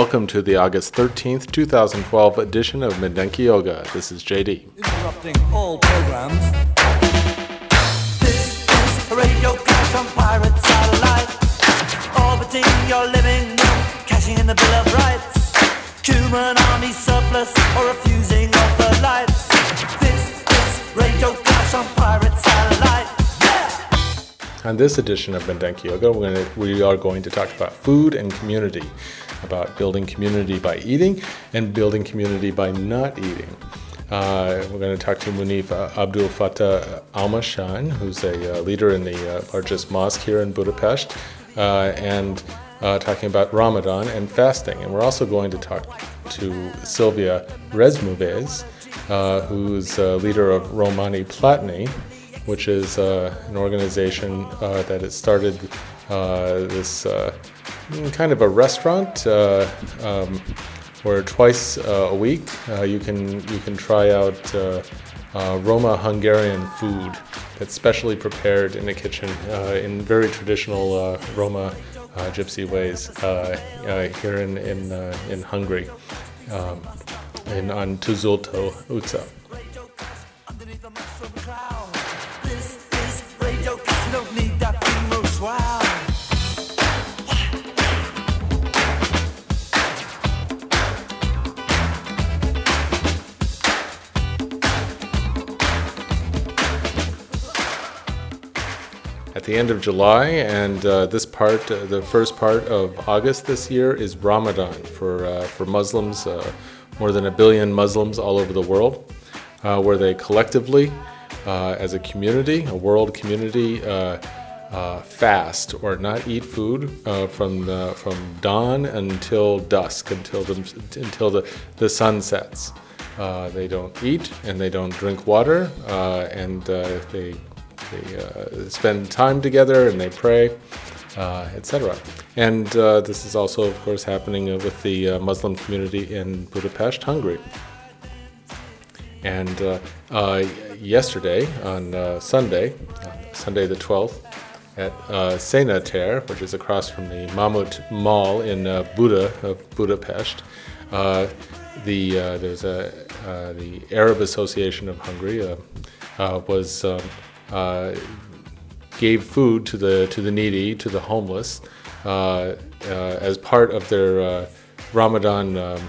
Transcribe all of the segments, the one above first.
Welcome to the August 13th, 2012 edition of Mindenki Joga. This is JD. interrupting all programs. This is a radio on pirate satellite. Orbiting your living room, cashing in the Bill of Rights. Human army surplus or refusing of the lights. This is radio on pirate satellite. On this edition of Mindenki Joga, we're gonna, we are going to talk about food and community, about building community by eating and building community by not eating. Uh, we're going to talk to Munif uh, Abdul Fattah Almashan, who's a uh, leader in the uh, largest mosque here in Budapest, uh, and uh, talking about Ramadan and fasting. And we're also going to talk to Sylvia Rézműves, uh, who's a leader of Romani Platni, which is an organization that has started this uh, kind of a restaurant uh, um, where twice uh, a week uh, you can you can try out uh, uh, Roma Hungarian food that's specially prepared in the kitchen uh, in very traditional uh, Roma uh, gypsy ways uh, uh, here in in, uh, in Hungary, um, in on Tűzoltó utca. The end of July, and uh, this part, uh, the first part of August this year, is Ramadan for uh, for Muslims, uh, more than a billion Muslims all over the world, where they collectively, as a community, a world community, uh, fast or not eat food uh, from the, from dawn until dusk, until the until the, the sun sets. Uh, they don't eat and they don't drink water, and they they uh, spend time together and they pray, uh, etc. And uh, this is also, of course, happening with the uh, Muslim community in Budapest, Hungary. And yesterday, on Sunday, Sunday the 12th, at uh, Széna tér, which is across from the Mammut Mall in uh, Buda of Budapest, uh, the there's a the Arab Association of Hungary was um, uh, gave food to the to the needy, to the homeless, uh, uh, as part of their Ramadan um,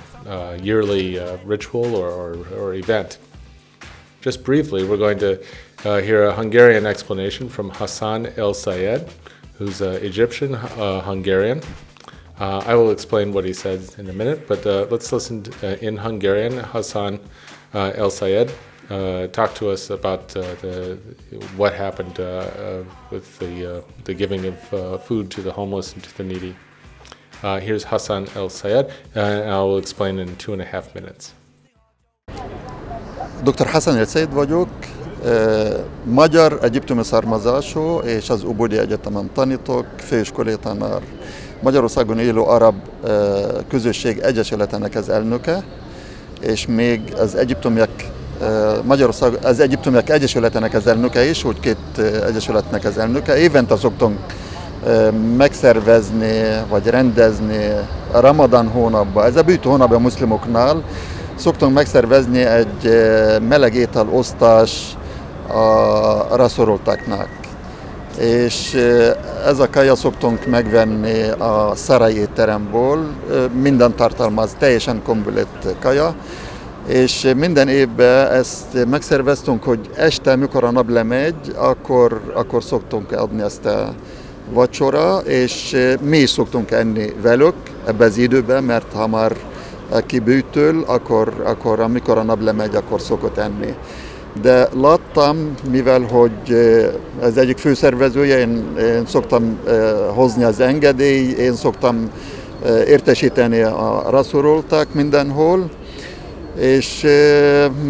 yearly ritual or, or, or event. Just briefly, we're going to hear a Hungarian explanation from Hassan El Sayed, who's uh, Egyptian Hungarian. Uh, I will explain what he said in a minute, but uh, let's listen to, uh, in Hungarian. Hassan El Sayed talk to us about uh, the what happened uh, uh, with the uh, the giving of uh, food to the homeless and to the needy. Uh, here's Hassan El Sayed, uh, and I will explain in two and a half minutes. Dr. Hassan Elszéd vagyok, eh, magyar, egyiptomi származású, és az Óbudai Egyetemen tanítok, főiskolai tanár. Magyarországon élő arab közösség egyesületének az elnöke, és még az egyiptomiak Magyarország, az Egyiptomiak Egyesületének az elnöke is, úgy két egyesületnek az elnöke. Évente szoktunk megszervezni, vagy rendezni a Ramadan hónapban, ez a bűtő hónapban a muszlimoknál, szoktunk megszervezni egy meleg étel osztás a rászorultaknak. És ez a kaja szoktunk megvenni a Szarai étteremből, minden tartalmaz teljesen komplett kaja, és minden évben ezt megszerveztünk, hogy este, mikor a nap lemegy, akkor, akkor szoktunk adni ezt a vacsora, és mi is szoktunk enni velük ebben az időben, mert ha már kibűtől, akkor, akkor amikor a nap lemegy, akkor szokott enni. De láttam, mivel hogy ez egyik főszervezője, én, én szoktam hozni az engedély, én szoktam értesíteni a rasszorolták mindenhol, és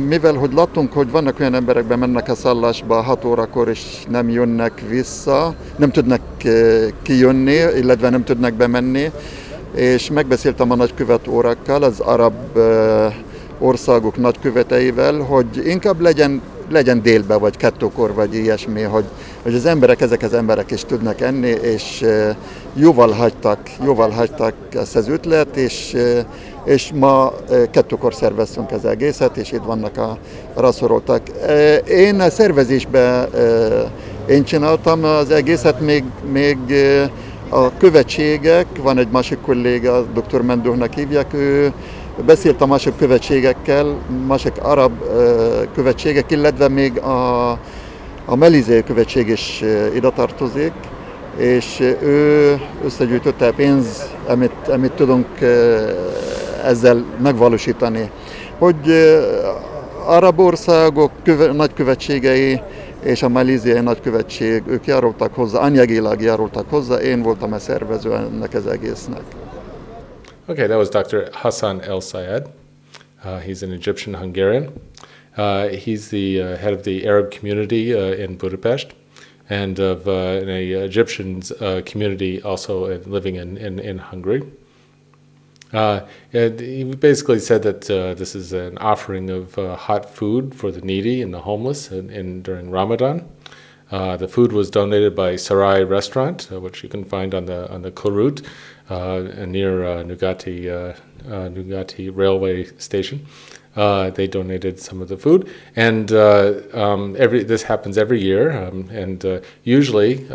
mivel hogy láttunk, hogy vannak olyan emberek, mennek a szállásba 6 órakor, és nem jönnek vissza, nem tudnak kijönni, illetve nem tudnak bemenni, és megbeszéltem a nagykövet órakkal, az arab országok nagyköveteivel, hogy inkább legyen, legyen délbe, vagy kettőkor, vagy ilyesmi, hogy, hogy az emberek, ezek az emberek is tudnak enni, és jóval hagytak, jóval hagytak ezt az ötlet, és, és ma kettőkor szerveztünk az egészet, és itt vannak a rasszoroltak. Én a szervezésben én csináltam az egészet, még, még a követségek, van egy másik kolléga, dr. Mendőhnek hívják, ő beszélt a másik követségekkel, másik arab követségek, illetve még a, a Melizé követség is ide tartozik, és ő összegyűjtötte a pénz, amit, amit tudunk ezzel megvalósítani. Hogy arab országok köve, nagykövetségei és a malíziai nagykövetség, ők járultak hozzá, anyagilag járultak hozzá, én voltam a szervező ennek az egésznek. Okay, that was Dr. Hassan El Sayed. Uh, he's an Egyptian Hungarian. Uh, he's the uh, head of the Arab community uh, in Budapest and of an Egyptian community also living in, in, in Hungary. Uh, he basically said that uh, this is an offering of uh, hot food for the needy and the homeless in, in during Ramadan. The food was donated by Sarai Restaurant, which you can find on the on the Körút uh, near Nyugati Nyugati Railway Station. They donated some of the food, and um, every this happens every year, um, and usually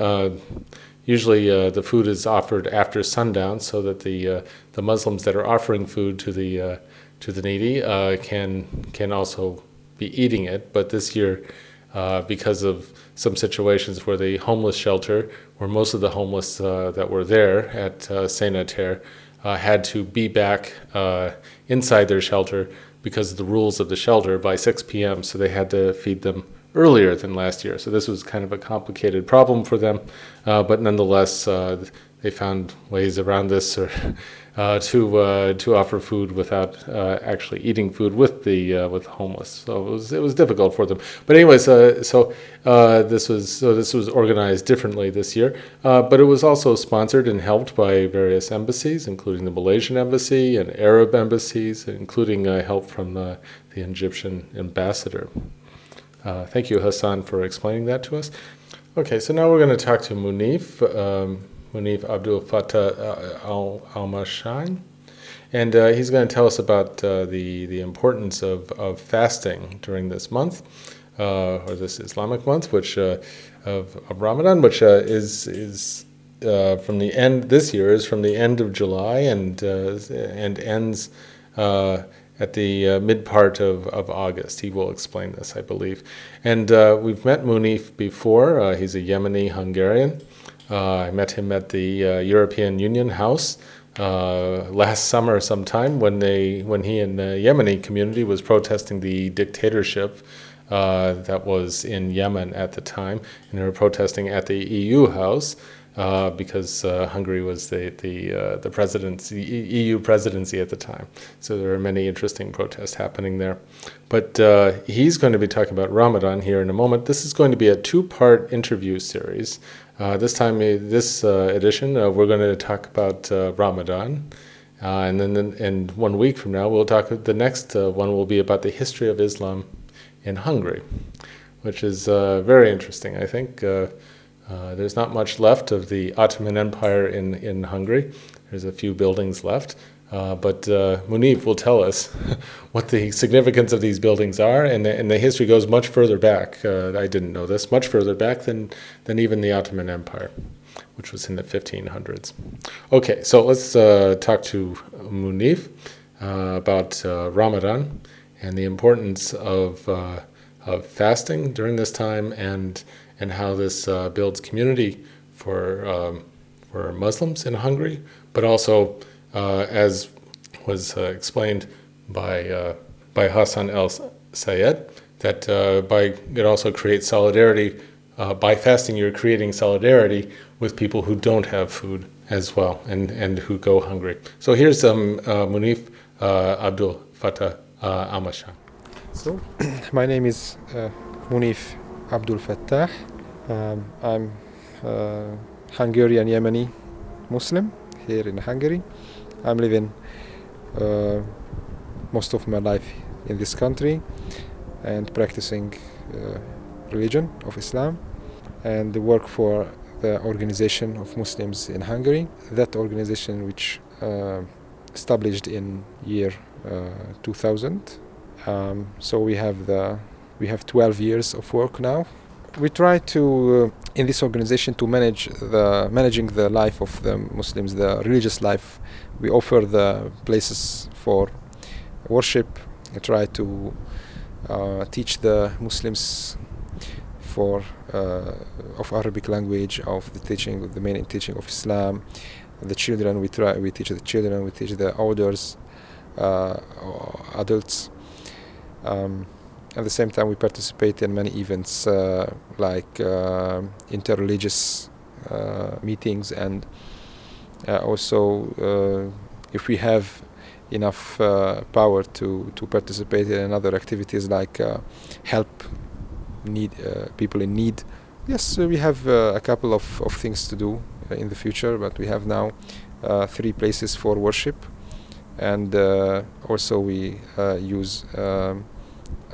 usually uh, the food is offered after sundown so that the uh, the Muslims that are offering food to the uh, to the needy uh, can can also be eating it. But this year, uh, because of some situations where the homeless shelter, where most of the homeless uh, that were there at uh, Széna tér, had to be back inside their shelter because of the rules of the shelter by 6 p.m. So they had to feed them earlier than last year. So this was kind of a complicated problem for them, uh, but nonetheless, uh, they found ways around this or uh, to uh, to offer food without uh, actually eating food with the uh, with the homeless. So it was it was difficult for them. But anyways, so this was so this was organized differently this year, but it was also sponsored and helped by various embassies, including the Malaysian embassy and Arab embassies, including help from the Egyptian ambassador. Uh, thank you, Hassan, for explaining that to us. Okay, so now we're going to talk to Munif, um, Munif Abdul Fattah uh, Al Almashan. And uh, he's going to tell us about uh, the, the importance of, of fasting during this month, uh, or this Islamic month, which uh, of, of Ramadan, which is, is from the end, this year is from the end of July and, and ends at the uh, mid part of, of August. He will explain this, I believe. And uh, we've met Munif before. Uh, he's a Yemeni Hungarian. Uh, I met him at the uh, European Union House uh, last summer sometime when they when he and the Yemeni community was protesting the dictatorship that was in Yemen at the time, and they were protesting at the EU House uh, because uh, Hungary was the the uh, the presidency EU presidency at the time. So there are many interesting protests happening there. But uh, he's going to be talking about Ramadan here in a moment. This is going to be a two-part interview series. Uh, this time, eh, uh, this edition, uh, we're going to talk about uh, Ramadan. Uh, and then, in one week from now, we'll talk. The next one will be about the history of Islam in Hungary, which is very interesting. I think uh, there's not much left of the Ottoman Empire in, in Hungary. There's a few buildings left. Uh, but uh, Munif will tell us what the significance of these buildings are, and, and the history goes much further back. Uh, I didn't know this, much further back than, than even the Ottoman Empire, which was in the 1500s. Okay, so let's uh, talk to Munif uh, about Ramadan and the importance of uh, of fasting during this time, and and how this uh, builds community for um, for Muslims in Hungary, but also uh, as was uh, explained by uh, by Hassan El Sayed, that uh, by it also creates solidarity. Uh, by fasting, you're creating solidarity with people who don't have food as well and, and who go hungry. So here's um, uh, Munif Abdul Fattah Amashan. So, my name is Munif Abdul Fattah. Um, I'm Hungarian Yemeni Muslim here in Hungary. I'm living uh, most of my life in this country and practicing uh, religion of Islam and work for the organization of Muslims in Hungary. That organization which uh, established in year uh, 2000. Um, so we have the we have 12 years of work now. We try to uh, in this organization to manage the managing the life of the Muslims, the religious life. We offer the places for worship. We try to uh, teach the Muslims for uh, of Arabic language, of the teaching, of the main teaching of Islam. The children we try, we teach the children, we teach the elders, uh, adults. Um, at the same time, we participate in many events uh, like uh, interreligious uh, meetings, and also uh, if we have enough uh, power to, to participate in other activities like help need people in need. Yes, we have a couple of, of things to do in the future, but we have now three places for worship, and also we use. Um,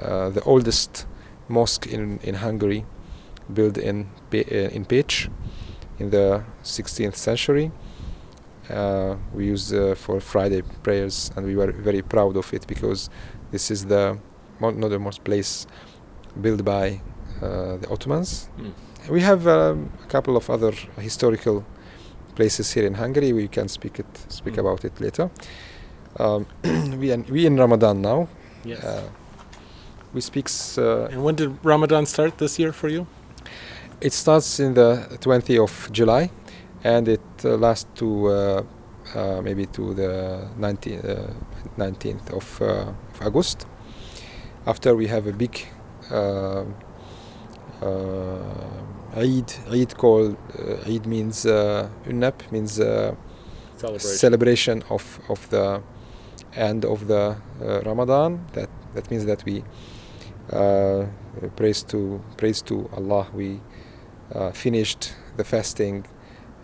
uh, the oldest mosque in, in Hungary, built in uh, in Pécs in the 16th century. Uh, we used uh, for Friday prayers, and we were very proud of it because this is the not the most place built by uh, the Ottomans. Mm. We have um, a couple of other historical places here in Hungary. We can speak it speak mm. about it later. Um, we we in Ramadan now. Yes we speak. Uh, and when did Ramadan start this year for you? It starts in the 20th of July, and it uh, lasts to uh, uh maybe to the 19th, 19th uh, of, of, August. After we have a big Eid. Eid called Eid means uh, unnap means celebration. celebration of of the end of the Ramadan. That that means that we uh, praise to praise to Allah. We uh, finished the fasting,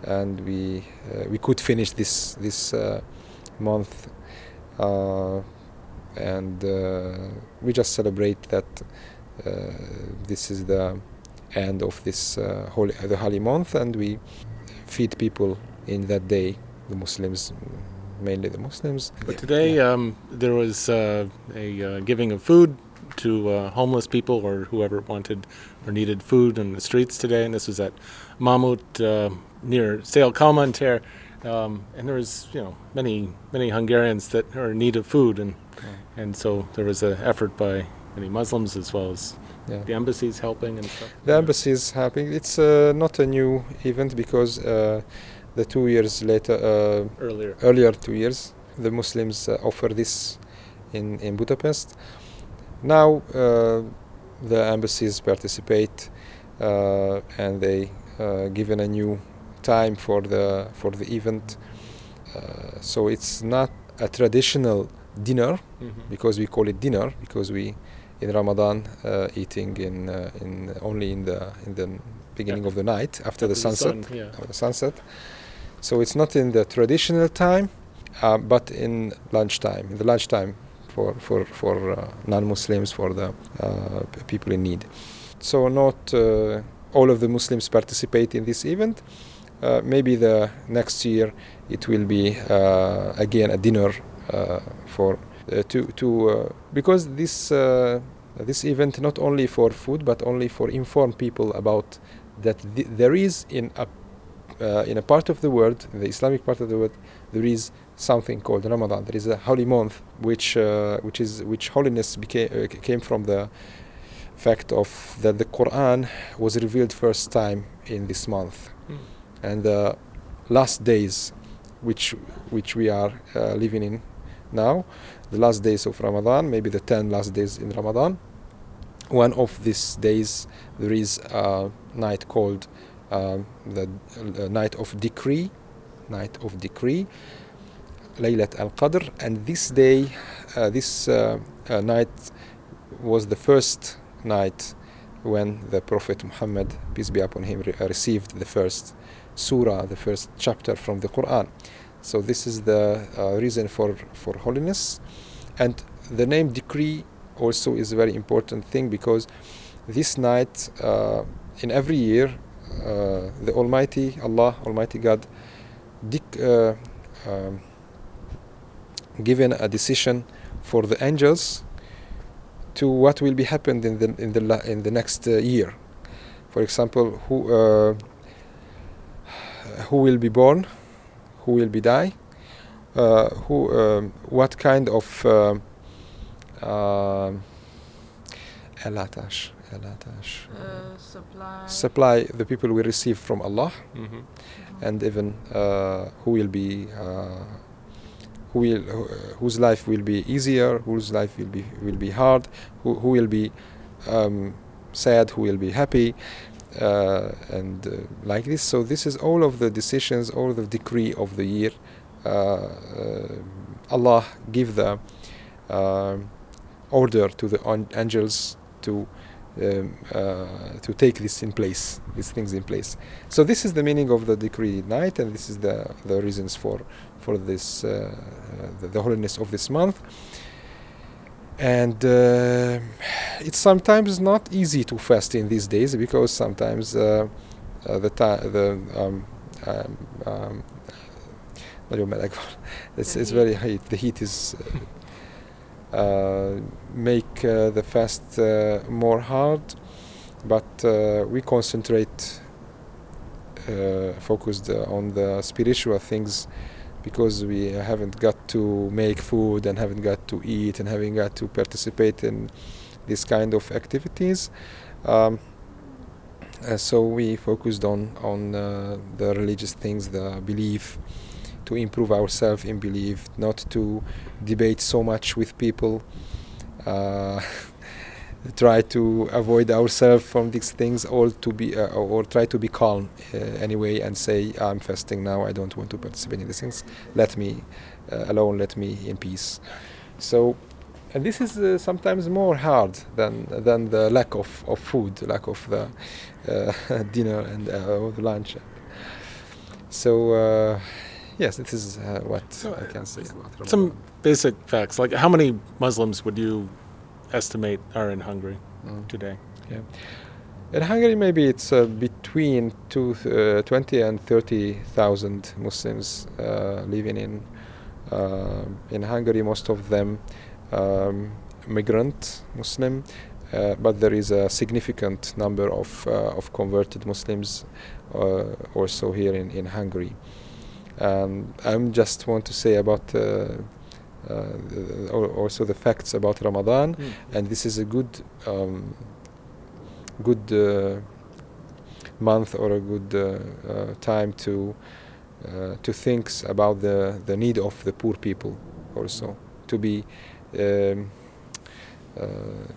and we uh, we could finish this this month, and we just celebrate that this is the end of this holy the holy month, and we feed people in that day, the Muslims mainly the Muslims. But today yeah. um, there was uh, a uh, giving of food to uh, homeless people or whoever wanted or needed food in the streets today. And this was at uh, near Széll Kálmán tér. Um, and there was, you know, many many Hungarians that are in need of food, and yeah. and so there was an effort by many Muslims as well as yeah. the embassies helping and stuff. The embassies helping. It's uh, not a new event because uh, the two years later, uh, earlier, earlier two years, the Muslims uh, offer this in in Budapest. Now uh, the embassies participate uh, and they uh, given a new time for the for the event. so it's not a traditional dinner mm-hmm. because we call it dinner because we in Ramadan uh, eating in uh, in only in the in the beginning of the night after, after the sunset the sun, yeah. the sunset. So it's not in the traditional time, uh, but in lunchtime. In the lunchtime for for for uh, non-Muslims, for the uh, people in need. So not uh, all of the Muslims participate in this event. Maybe the next year it will be again a dinner for to to because this this event not only for food but only for inform people about that th- there is in a uh, in a part of the world, the Islamic part of the world, there is something called Ramadan. There is a holy month, which uh, which is which holiness became uh, came from the fact of that the Quran was revealed first time in this month. And the last days, which which we are uh, living in now, the last days of Ramadan, maybe the ten last days in Ramadan. One of these days there is a night called um, the uh, night of decree, night of decree, Laylat al Qadr, and this day, uh, this uh, uh, night was the first night when the Prophet Muhammad, peace be upon him, re- received the first surah, the first chapter from the Quran. So this is the uh, reason for for holiness, and the name decree also is a very important thing because this night uh, in every year uh, the Almighty Allah, Almighty God, dic- uh, um, given a decision for the angels to what will be happened in the in the la- in the next uh, year. For example, who uh, who will be born, who will be die, uh, who um, what kind of um, um, elatash, elatash, Uh, supply. supply the people will receive from Allah Mhm. and even uh, who will be uh, who will who, uh, whose life will be easier whose life will be will be hard who, who will be um, sad who will be happy uh, and uh, like this. So this is all of the decisions all the decree of the year. Uh, uh, Allah give the um order to the angels to um, uh, to take this in place these things in place. So this is the meaning of the decree night, and this is the the reasons for for this uh, uh, the, the holiness of this month and uh, it's sometimes not easy to fast in these days because sometimes uh, uh, the time the um, um, um it's, it's very heat. The heat is uh, uh, make uh, the fast more hard, but we concentrate focused on the spiritual things because we haven't got to make food and haven't got to eat and haven't got to participate in this kind of activities. Um, uh, so we focused on on uh, the religious things, the belief, to improve ourselves in belief, not to debate so much with people. Uh, try to avoid ourselves from these things or to be uh, or try to be calm uh, anyway and say i'm fasting now i don't want to participate in these things. Let me uh, alone let me in peace. So and this is uh, sometimes more hard than than the lack of, of food lack of the uh, dinner and uh, or the lunch. So uh, yes this is uh, what So, i can say about Some basic facts, like how many Muslims would you estimate are in Hungary Mm. today? In Hungary, maybe it's uh, between two, uh, 20 and 30,000 Muslims uh, living in uh, in Hungary. Most of them um, migrant Muslim, uh, but there is a significant number of uh, of converted Muslims uh, also here in in Hungary. And I just want to say about. Uh, the- al- also the facts about Ramadan, and this is a good um, good uh, month or a good uh, uh, time to uh, to think about the the need of the poor people also to be um, uh,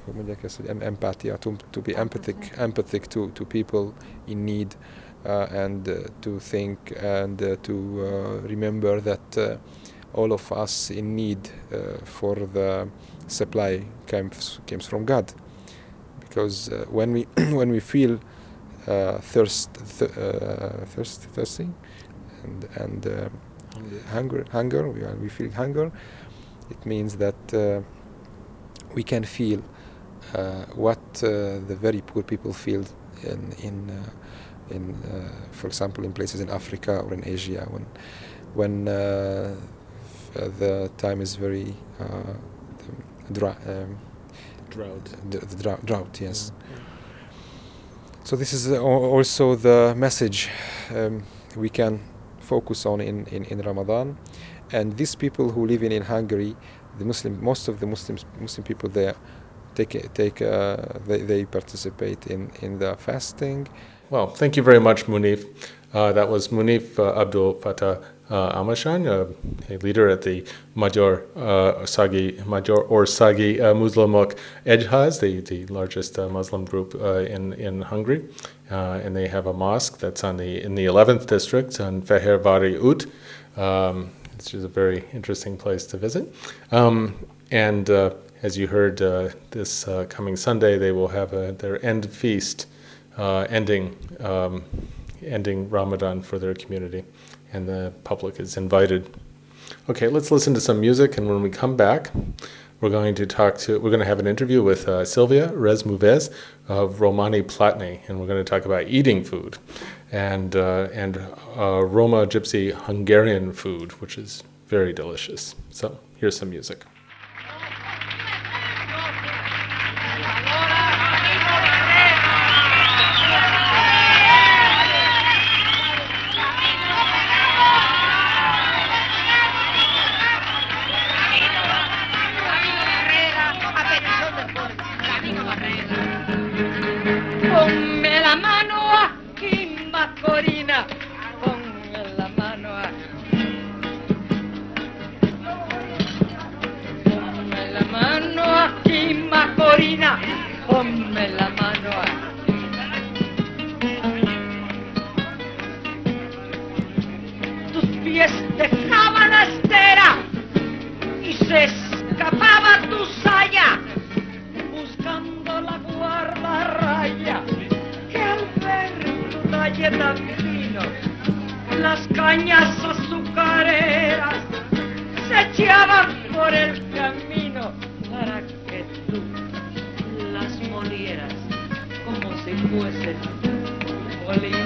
hoe moet ik het zeggen? Em- empathy, to, to be empathic empathic to, to people in need uh, and uh, to think and uh, to uh, remember that uh, all of us in need uh, for the supply comes comes from God. Because uh, when we when we feel uh, thirst th- thirst thirsty and and hunger hunger we we feel hunger it means that we can feel uh, what uh, the very poor people feel in in uh, in for example in places in Africa or in Asia when when the time is very uh, dry um, Drought. the drought, drought yes so this is uh, also the message um, we can focus on in, in, in Ramadan and these people who live in, in Hungary, the Muslim, most of the Muslims, Muslim people there, take take uh, they, they participate in in the fasting. Well, thank you very much, Munif. Uh, that was Munif uh, Abdul Fattah uh, Amashan, uh, a leader at the Major uh, Sagi Major or Sagi uh, Muslimok Ejhaz, the, the largest uh, Muslim group uh, in in Hungary, uh, and they have a mosque that's on the in the 11th district on Fehérvári Út, um, which is a very interesting place to visit. Um, and uh, as you heard, this coming Sunday they will have a, their end feast, ending um, ending Ramadan for their community, and the public is invited. Okay, let's listen to some music, and when we come back, we're going to talk to. We're going to have an interview with uh, Sylvia Rézműves of Romani Platni, and we're going to talk about eating food, and uh, and uh, Roma Gypsy Hungarian food, which is very delicious. So here's some music. Ponme la mano aquí, Macorina. Ponme la mano aquí. Ponme la mano aquí, Macorina. Ponme la mano aquí. Tus pies dejaban la estera y se escapaba tu saya las cañas azucareras se echaban por el camino para que tú las molieras como si fuesen molino.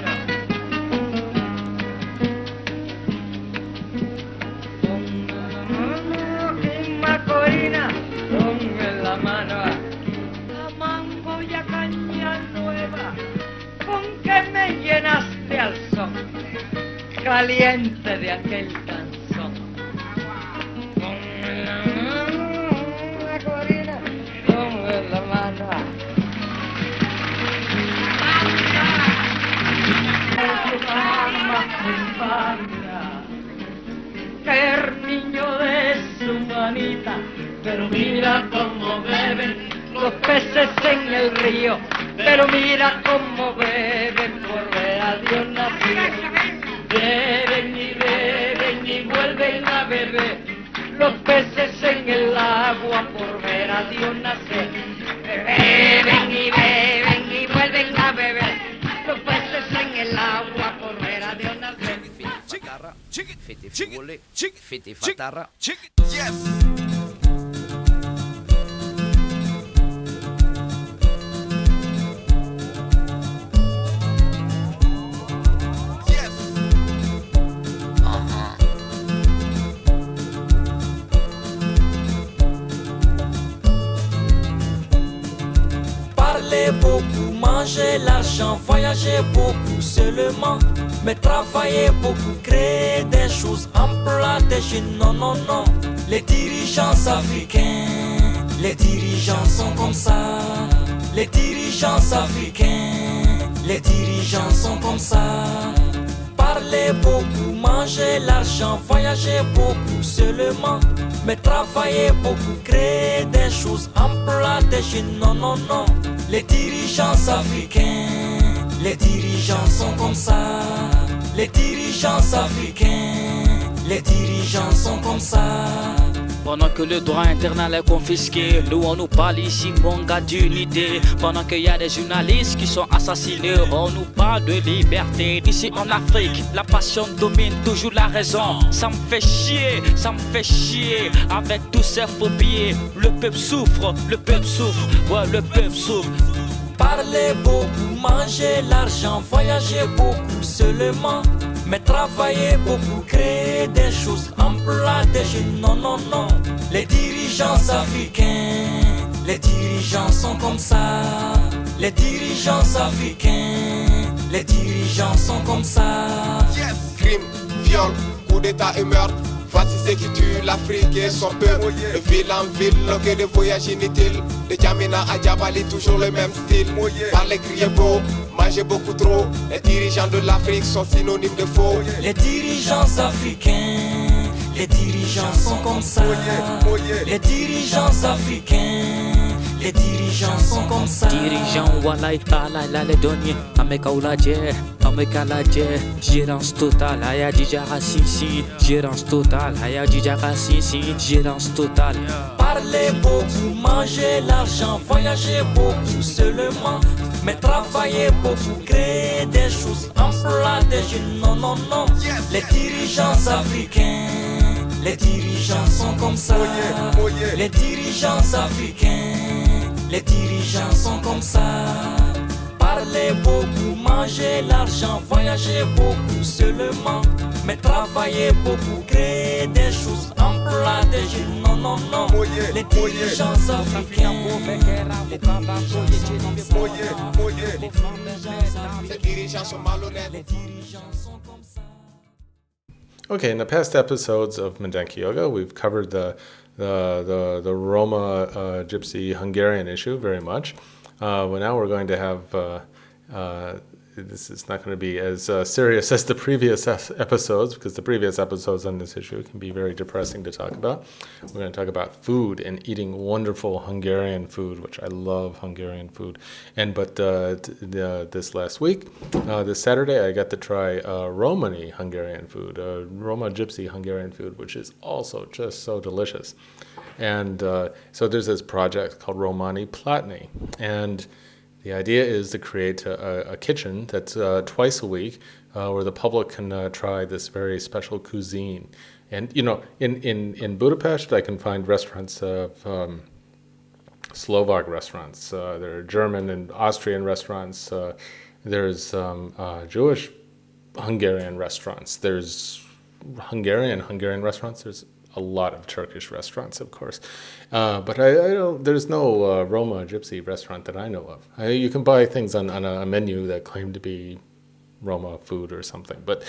Caliente de aquel danzón. Ponme la mano, Macorina, ponme la mano. Ser niño de su manita, pero mira cómo beben los peces en el río, pero mira cómo beben pasión nacer. Beben y beben y vuelven a beber los peces en el agua correr a Dios nacer. Fiti fatarra, fiti fatarra, fiti fatarra. Yes. Parler beaucoup, manger l'argent, voyager beaucoup seulement. Mais travailler beaucoup, créer des choses, des jeunes, non, non, non. Les dirigeants africains, les dirigeants sont comme ça. Les dirigeants africains, les dirigeants sont comme ça. Parler beaucoup, manger l'argent, voyager beaucoup seulement. Mais travailler beaucoup, créer des choses, des jeunes, non, non, non. Les dirigeants africains, les dirigeants sont comme ça. Les dirigeants africains, les dirigeants sont comme ça. Pendant que le droit internal est confisqué, nous on nous parle ici, mon gars, d'unité. Pendant qu'il y a des journalistes qui sont assassinés, on nous parle de liberté. Ici en Afrique, la passion domine toujours la raison. Ça me fait chier, ça me fait chier avec tous ces phobies. Le peuple souffre, le peuple souffre, ouais, le peuple souffre. Parler beaucoup, manger l'argent, voyager beaucoup seulement. Mais travailler beaucoup, créer des choses, emploi des jeunes, non, non, non. Les dirigeants africains, les dirigeants sont comme ça. Les dirigeants africains, les dirigeants sont comme ça. Yes, crime, viol, coup d'état et meurtre. Voici ce qui tue l'Afrique et son peuple. De ville en ville, que de voyages inutiles. De Djamina à Djabali, toujours le même style. Parler, crier beau, manger beaucoup trop. Les dirigeants de l'Afrique sont synonymes de faux. Les dirigeants africains, les dirigeants sont comme ça. Les dirigeants africains. Les dirigeants sont comme ça. Dirigeant walay alay la le donye ame kaulaje ame kalaje gérance totale aya dijara sisi gérance totale aya dijara sisi gérance totale Parler beaucoup, manger l'argent, voyager beaucoup seulement. Mais travailler beaucoup, créer des choses, emploi des jeunes, non, non, non. Les dirigeants africains, les dirigeants sont comme ça. Les dirigeants africains, les dirigeants sont comme ça. Parler beaucoup, manger l'argent, voyager beaucoup seulement. Mais travailler beaucoup, créer des choses, emploi des jeunes, non, non, non. Les dirigeants africains, les dirigeants sont comme ça. Ces dirigeants sont malhonnêtes. Les dirigeants sont comme ça. Okay, in the past episodes of Mindenki Yoga, we've covered the the the, the Roma uh, Gypsy Hungarian issue very much. Uh, well, now we're going to have. Uh, uh, this is not going to be as uh, serious as the previous episodes because the previous episodes on this issue can be very depressing to talk about. We're going to talk about food and eating wonderful Hungarian food, which I love Hungarian food. And but uh, t- the, this last week, uh, this Saturday, I got to try uh, Romani Hungarian food, uh, Roma Gypsy Hungarian food, which is also just so delicious. And uh, so there's this project called Romani Platni, and the idea is to create a, a- kitchen that's uh, twice a week uh, where the public can uh, try this very special cuisine. And, you know, in, in, in Budapest, I can find restaurants of um, Slovak restaurants, uh, there are German and Austrian restaurants, uh, there's um, uh, Jewish Hungarian restaurants, there's Hungarian Hungarian restaurants, there's a lot of Turkish restaurants, of course. Uh, but I, I don't, there's no uh, Roma Gypsy restaurant that I know of. I, you can buy things on, on a menu that claim to be Roma food or something, but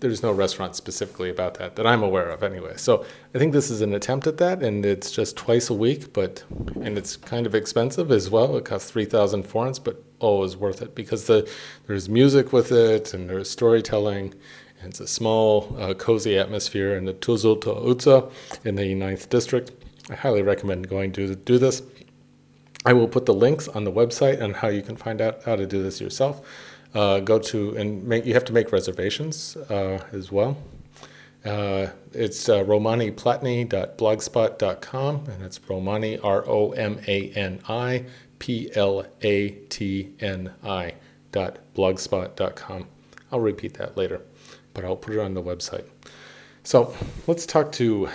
there's no restaurant specifically about that that I'm aware of anyway. So I think this is an attempt at that, and it's just twice a week, but and it's kind of expensive as well. It costs three thousand forints, but always worth it because the there's music with it and there's storytelling. It's a small, uh, cozy atmosphere in the Tűzoltó utca in the 9th district. I highly recommend going to do this. I will put the links on the website on how you can find out how to do this yourself. Uh, go to and make you have to make reservations uh, as well. Uh, it's uh, romaniplatni.blogspot.com and it's Romani R O M A N I P L A T N I dot blogspot.com. I'll repeat that later, but I'll put it on the website. So let's talk to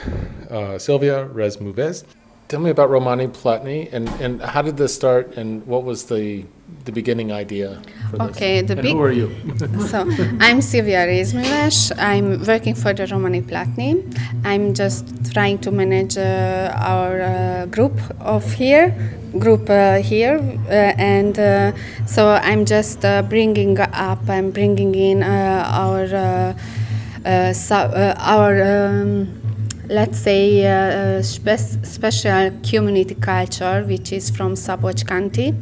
uh, Sylvia Rézműves. Tell me about Romani Platni and, and how did this start and what was the the beginning idea for this? Okay, the and big- who are you? so I'm Silvia Rézműves. I'm working for the Romani Platni. I'm just trying to manage uh, our uh, group of here, group uh, here, uh, and uh, so I'm just uh, bringing up. I'm bringing in uh, our uh, uh, so, uh, our. Um, let's say uh, spe- special community culture which is from Szabolcs County.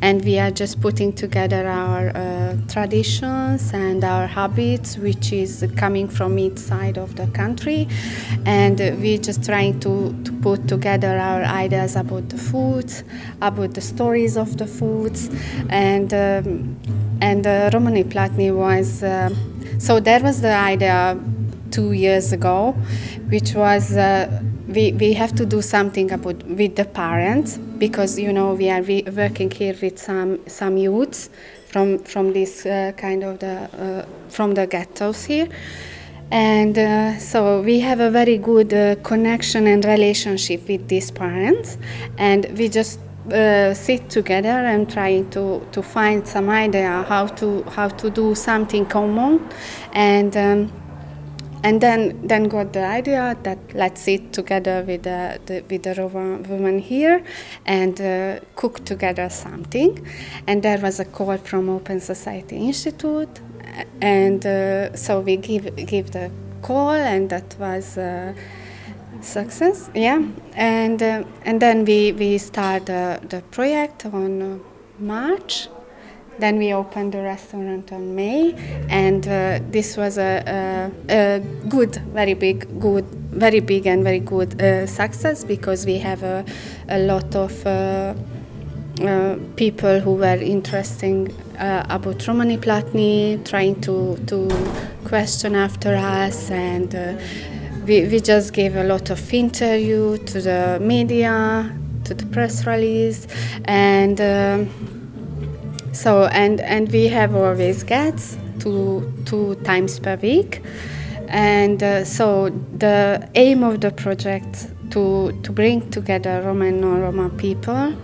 And we are just putting together our uh, traditions and our habits which is coming from each side of the country. And uh, we're just trying to, to put together our ideas about the foods about the stories of the foods. And um, and uh, Romani Platni was uh, so there was the idea two years ago, which was uh, we, we have to do something about with the parents because you know we are we working here with some some youths from from this uh, kind of the uh, from the ghettos here. And uh, so we have a very good uh, connection and relationship with these parents, and we just uh, sit together and trying to, to find some idea how to how to do something common, and um, and then then got the idea that let's sit together with the, the with the Roma women here and uh, cook together something, and there was a call from Open Society Institute, and uh, so we give give the call, and that was a success. Yeah, and uh, and then we we start the, the project on uh, March. Then we opened the restaurant on May, and uh, this was a, a, a good, very big, good, very big and very good uh, success because we have a, a lot of uh, uh, people who were interested uh, about Romani Platni, trying to, to question after us, and uh, we, we just gave a lot of interview to the media, to the press release, and um, so and and we have always guests two two times per week, and uh, so the aim of the project to to bring together Roma and non-Roma people,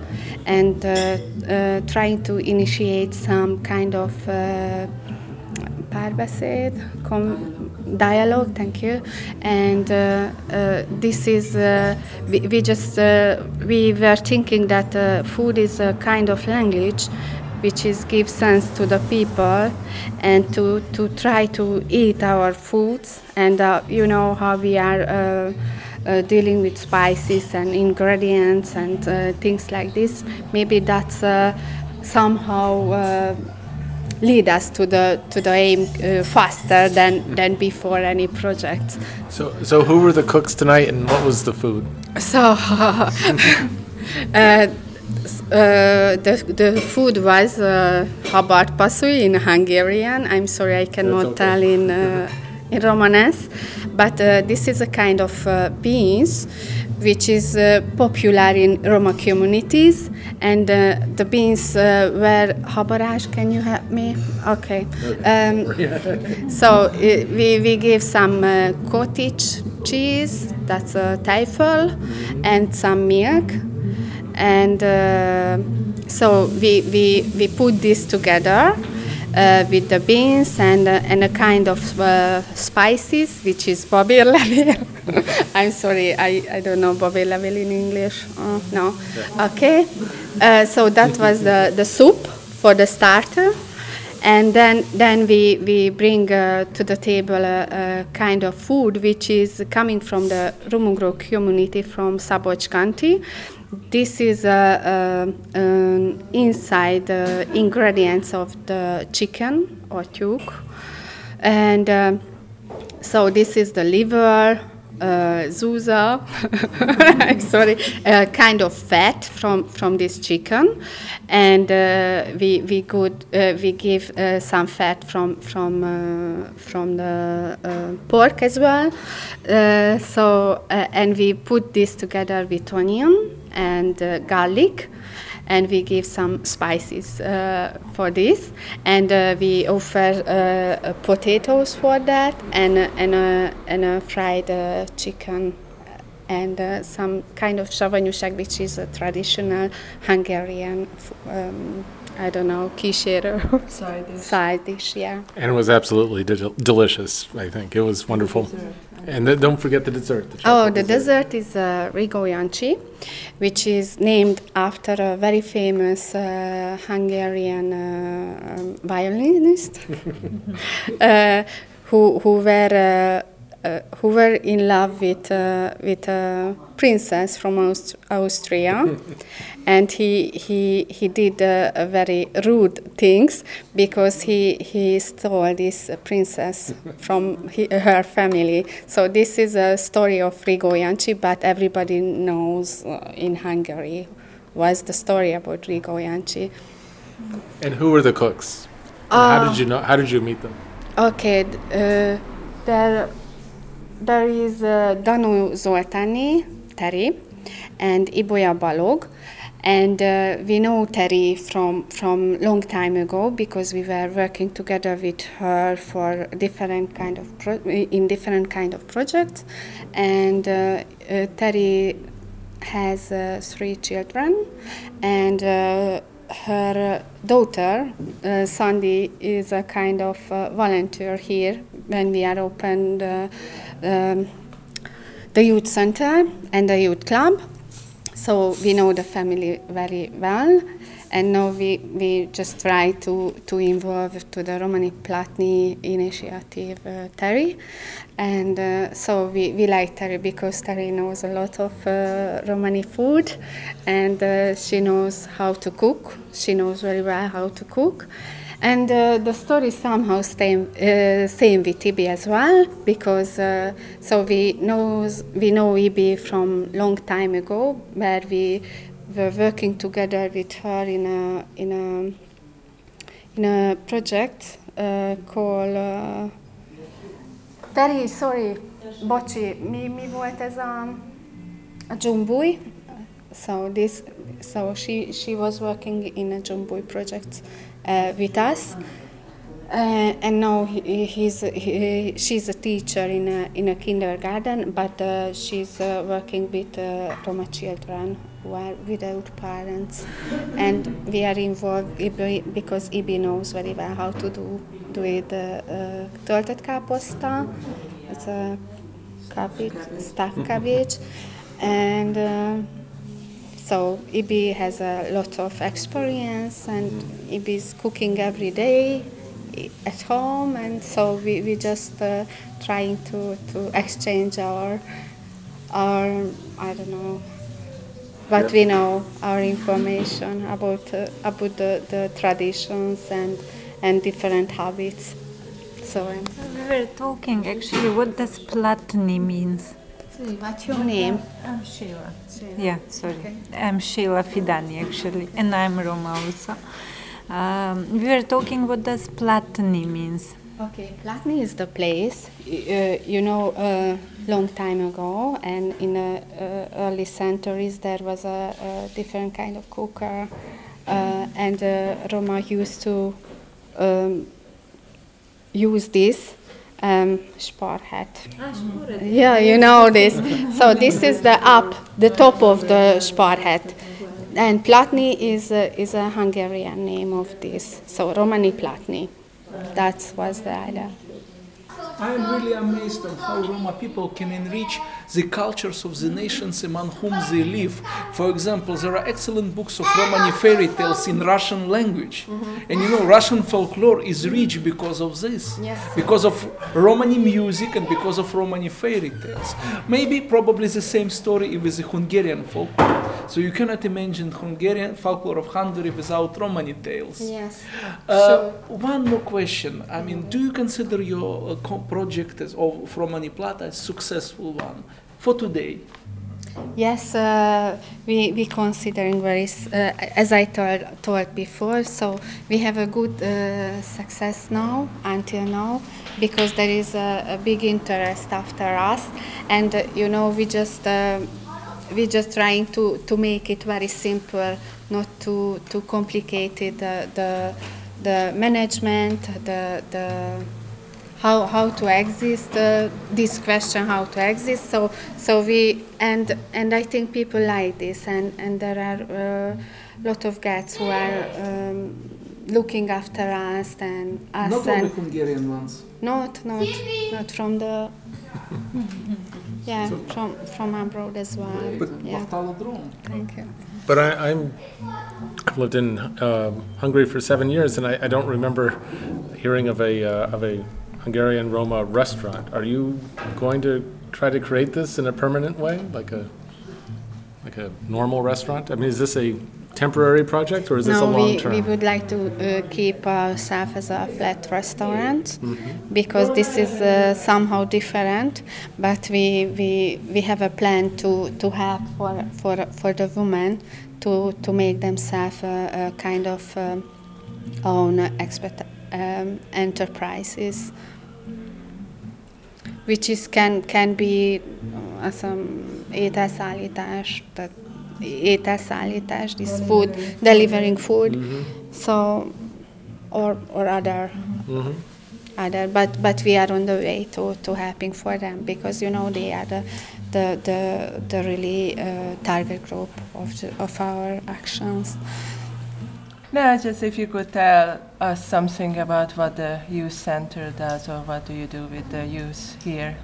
and uh, uh, trying to initiate some kind of uh, párbeszéd, com- dialogue, thank you. And uh, uh, this is, uh, we, we just, uh, we were thinking that uh, food is a kind of language which is give sense to the people and to, to try to eat our foods. And uh, you know how we are uh, uh, dealing with spices and ingredients and uh, things like this. Maybe that's uh, somehow uh, lead us to the to the aim uh, faster than than before any project. So, so who were the cooks tonight, and what was the food? so uh, uh, the, the food was uh, habart paszuly in Hungarian. I'm sorry, I cannot okay. tell in uh, in Romanes, but uh, this is a kind of uh, beans which is uh, popular in Roma communities, and uh, the beans uh, were habarás. Can you help me? Okay. Um, so uh, we, we give some uh, cottage cheese, that's a tejföl, and some milk. And uh, so we, we, we put this together uh, with the beans and, uh, and a kind of uh, spices, which is Bobby level. I'm sorry, I, I don't know babérlevél in English. Oh, no. Okay. Uh, so that was the, the soup for the starter and then then we we bring uh, to the table a, a kind of food which is coming from the Rumungro community from Szabolcs County. This is uh, uh, um, inside the ingredients of the chicken or tyúk, and uh, so this is the liver. Uh, zuza, sorry, uh, kind of fat from, from this chicken, and uh, we we could uh, we give uh, some fat from from uh, from the uh, pork as well. Uh, so uh, and we put this together with onion and uh, garlic and we give some spices uh, for this and uh, we offer uh, uh, potatoes for that and uh, and uh, and a fried uh, chicken and uh, some kind of savanyúság which is a traditional Hungarian um, I don't know kísérő Side dish. side dish yeah And it was absolutely del- delicious. I think it was wonderful. And then don't forget the dessert. the Oh, the dessert is uh, Rigo Jancsi, which is named after a very famous uh, Hungarian uh, um, violinist uh, who, who were uh, who were in love with uh, with a princess from Aust- Austria, and he he he did uh, very rude things because he he stole this princess from he, her family. So this is a story of Rigo Jancsi, but everybody knows uh, in Hungary was the story about Rigo Jancsi. And who were the cooks? How did you know? How did you meet them? Okay, uh, there, there is uh, Danu Zoltani, Terry, and Ibolya Balog. And uh, we know Terry from from long time ago because we were working together with her for different kind of pro- in different kind of projects. And uh, uh, Terry has uh, three children, and uh, her daughter, uh, Sandy, is a kind of uh, volunteer here when we are opened uh, um, the youth center and the youth club. So we know the family very well, and now we, we just try to, to involve to the Romani Platni initiative uh, Terry. And uh, so we, we like Terry because Terry knows a lot of uh, Romani food and uh, she knows how to cook. She knows very well how to cook. And uh, the story somehow same, uh, same with Ibi as well because uh, so we knows we know Ibi from long time ago where we were working together with her in a in a in a project uh, called uh, Terry, sorry, bocsi, mi, mi volt ez a, a? So this, so she she was working in a Jumbuy project uh, with us. Uh, and now he, he's he, she's a teacher in a in a kindergarten, but uh, she's uh, working with uh, Roma children who are without parents, and we are involved because Ibi knows very well how to do do it. Uh, uh, töltött káposzta, it's a cabbage, stuffed cabbage, and. Uh, Ibi has a lot of experience and Ibi is cooking every day at home and so we, we just uh, trying to, to exchange our our I don't know what Yep. we know our information about uh, about the, the traditions and and different habits. So um, We were talking actually what does platni means. What's your name? I'm Sheila. Yeah, sorry. I'm Sheila Fidani actually, and I'm Roma also. Um, we were talking what does platni means. Okay, Platni is the place. Uh, you know, a long time ago, and in the uh, early centuries, there was a, a different kind of cooker, uh, and uh, Roma used to um, use this um, sparhat. Yeah, you know this. so this is the up, the top of the sparhat. And Platni is a, is a Hungarian name of this. So Romani Platni. That was the idea. I am really amazed on how Roma people can enrich the cultures of the nations among whom they live. For example, there are excellent books of Romani fairy tales in Russian language. And you know, Russian folklore is rich because of this. Yes. Because of Romani music and because of Romani fairy tales. Maybe probably the same story with the Hungarian folklore. So you cannot imagine Hungarian folklore of Hungary without Romani tales. Yes. Uh, One more question. I mean, do you consider your uh, co- project as of Romani Platni a successful one for today? Yes, uh, we we considering very, uh, as I told told before. So we have a good uh, success now until now because there is a, a big interest after us, and uh, you know we just uh, we just trying to to make it very simple, not too too complicated. The the the management, the the how how to exist uh, this question how to exist. So so we and and i think people like this and and there are a lot of guests who are um, looking after us and us Not only and Hungarian ones. not not not from the yeah from from abroad as well. But yeah. Thank you. But I, I'm, I've lived in um Hungary for seven years, and I, I don't remember hearing of a uh, of a Hungarian Roma restaurant. Are you going to try to create this in a permanent way, like a like a normal restaurant? I mean, is this a temporary project or is this a long term? we we would like to uh, keep ourselves as a flat restaurant Mhm. because this is uh, somehow different. But we, we, we have a plan to, to help for, for, for the women to, to make themselves a, a kind of um, own expert, um, enterprises, which is can, can be as some ételszállítás, tehát ételszállítás, this food, delivering food, so or or other Mhm. other but but we are on the way to, to helping for them because you know they are the the the, the really uh, target group of the, of our actions. No, just if you could tell us something about what the youth center does or what do you do with the youth here?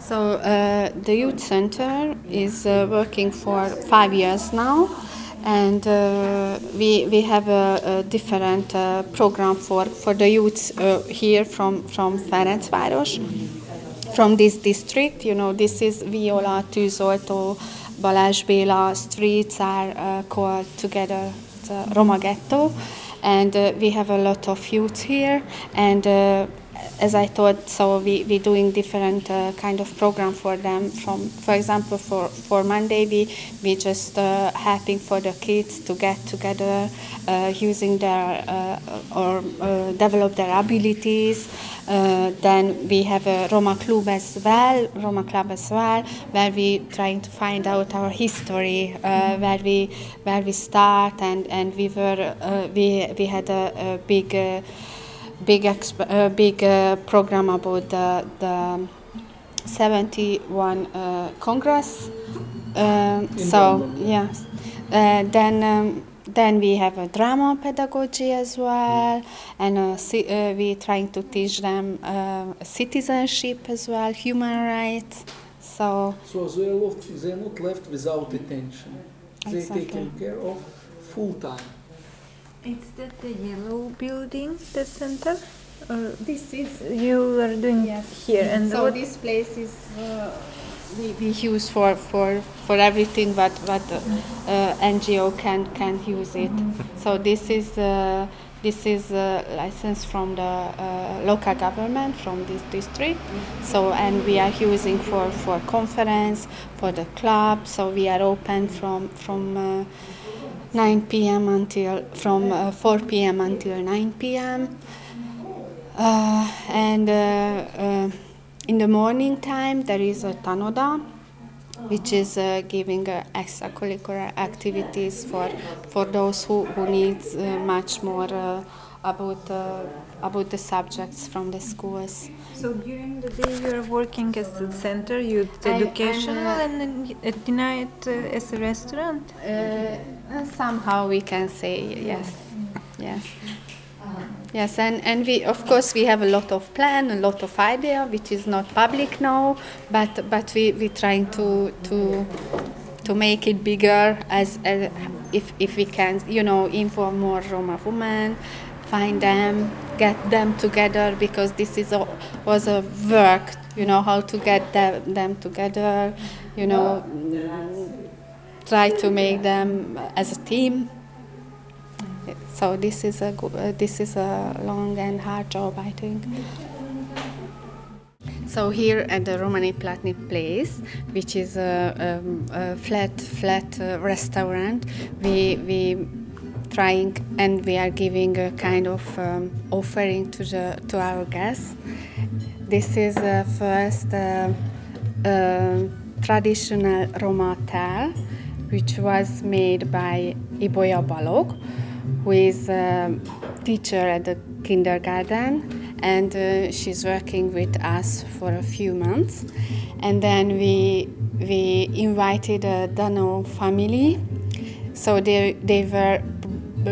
So uh, the youth center is uh, working for five years now, and uh, we we have a, a different uh, program for for the youth uh, here from from Ferencváros, from this district. You know, this is Viola, Tűzoltó, Balázs Béla streets are uh, called together the Roma ghetto, and uh, we have a lot of youth here and. As I thought, so we we doing different uh, kind of program for them. From for example, for for Monday, we we just uh, helping for the kids to get together, uh, using their uh, or uh, develop their abilities. Uh, then we have a Roma club as well, Roma club as well, where we trying to find out our history, where we where we start, and and we were we we had a, a big. Uh, big exp- uh, big uh, program about the, the 71 uh, Congress. Um, so London. yes, uh, then um, then we have a drama pedagogy as well, and uh, ci- uh, we trying to teach them uh, citizenship as well, human rights. So So they're, left, they're not left without attention. They're Exactly. taken care of full time. Is that the yellow building, the center? Or this is you are doing yes. here and so this place is uh, we, we use for, for, for everything what what uh, NGO can can use it. So this is uh, this is a license from the uh, local government from this district. So and we are using for for conference for the club. So we are open from from. Uh, 9 p.m. until from uh, 4 p.m. until 9 p.m. Uh, and uh, uh, in the morning time there is a tanoda which is uh, giving uh, extracurricular activities for for those who, who needs much more about about the subjects from the schools. So during the day you are working as a center, youth educational, uh, and then at night uh, as a restaurant. Uh, somehow we can say yes, yes. Yes, and, and we of course we have a lot of plan, a lot of idea, which is not public now, but but we we trying to to to make it bigger as, as if if we can, you know, inform more Roma women, find them, get them together because this is a, was a work, you know, how to get them, them together, you know, try to make them as a team. So this is a uh, this is a long and hard job, I think. So here at the Romani Platni place, which is a, um, a flat flat uh, restaurant, we we trying and we are giving a kind of um, offering to the to our guests. This is the first uh, uh, traditional Roma tel, which was made by Ibolya Balog, who is a teacher at the kindergarten and uh, she's working with us for a few months and then we we invited a Dano family so they they were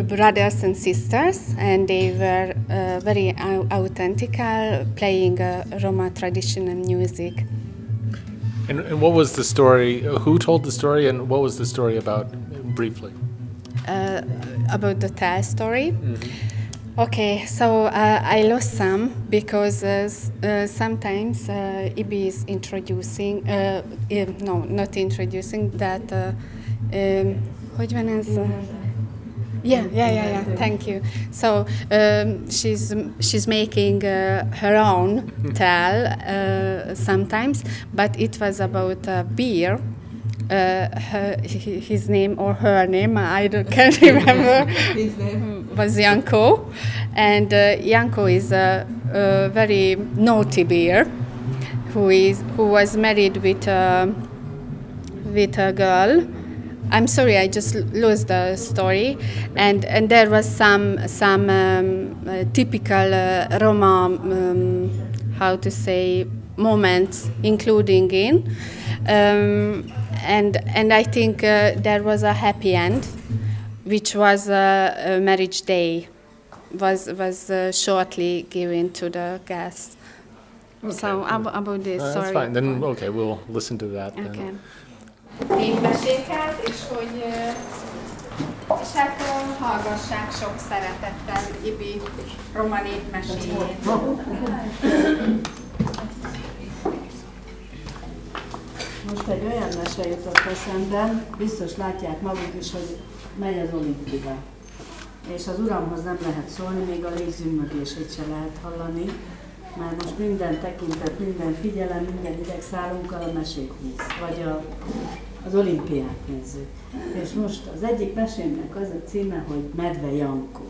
brothers and sisters and they were uh, very au- authentical playing uh, Roma traditional music And, and what was the story? Who told the story, and what was the story about, briefly? uh, about the tell story. Okay, so uh, I lost some because uh, uh, sometimes uh, Ibi is introducing, uh, no, not introducing, that, uh, um, hogy van ez? Uh, yeah, yeah, yeah, yeah. Thank you. So um, she's she's making uh, her own tell uh, sometimes, but it was about uh, beer. Uh, her, his name or her name, I don't, can't remember. His name. was Yanko, and uh, Yanko is a, a very naughty beer, who is who was married with a with a girl. I'm sorry, I just lost the story, and and there was some some um, uh, typical uh, Roma, um, how to say, moments, including in, um, and and I think uh, there was a happy end, which was a, marriage day, was was uh, shortly given to the guests. So ab- about this, Uh, sorry. that's fine. Then okay, we'll listen to that. Okay. Then. Négy meséket, és hogy És hát hallgassák sok szeretettel Ibi roma népmeséjét. Most egy olyan mese jutott eszembe, biztos látják maguk is, hogy megy az olimpia. És az uramhoz nem lehet szólni, még a légzümmögését se lehet hallani, mert most minden tekintet, minden figyelem, minden idegszálunkkal a mesék néz, vagy a, az olimpiát nézzük. És most az egyik mesémnek az a címe, hogy Medve Jankó.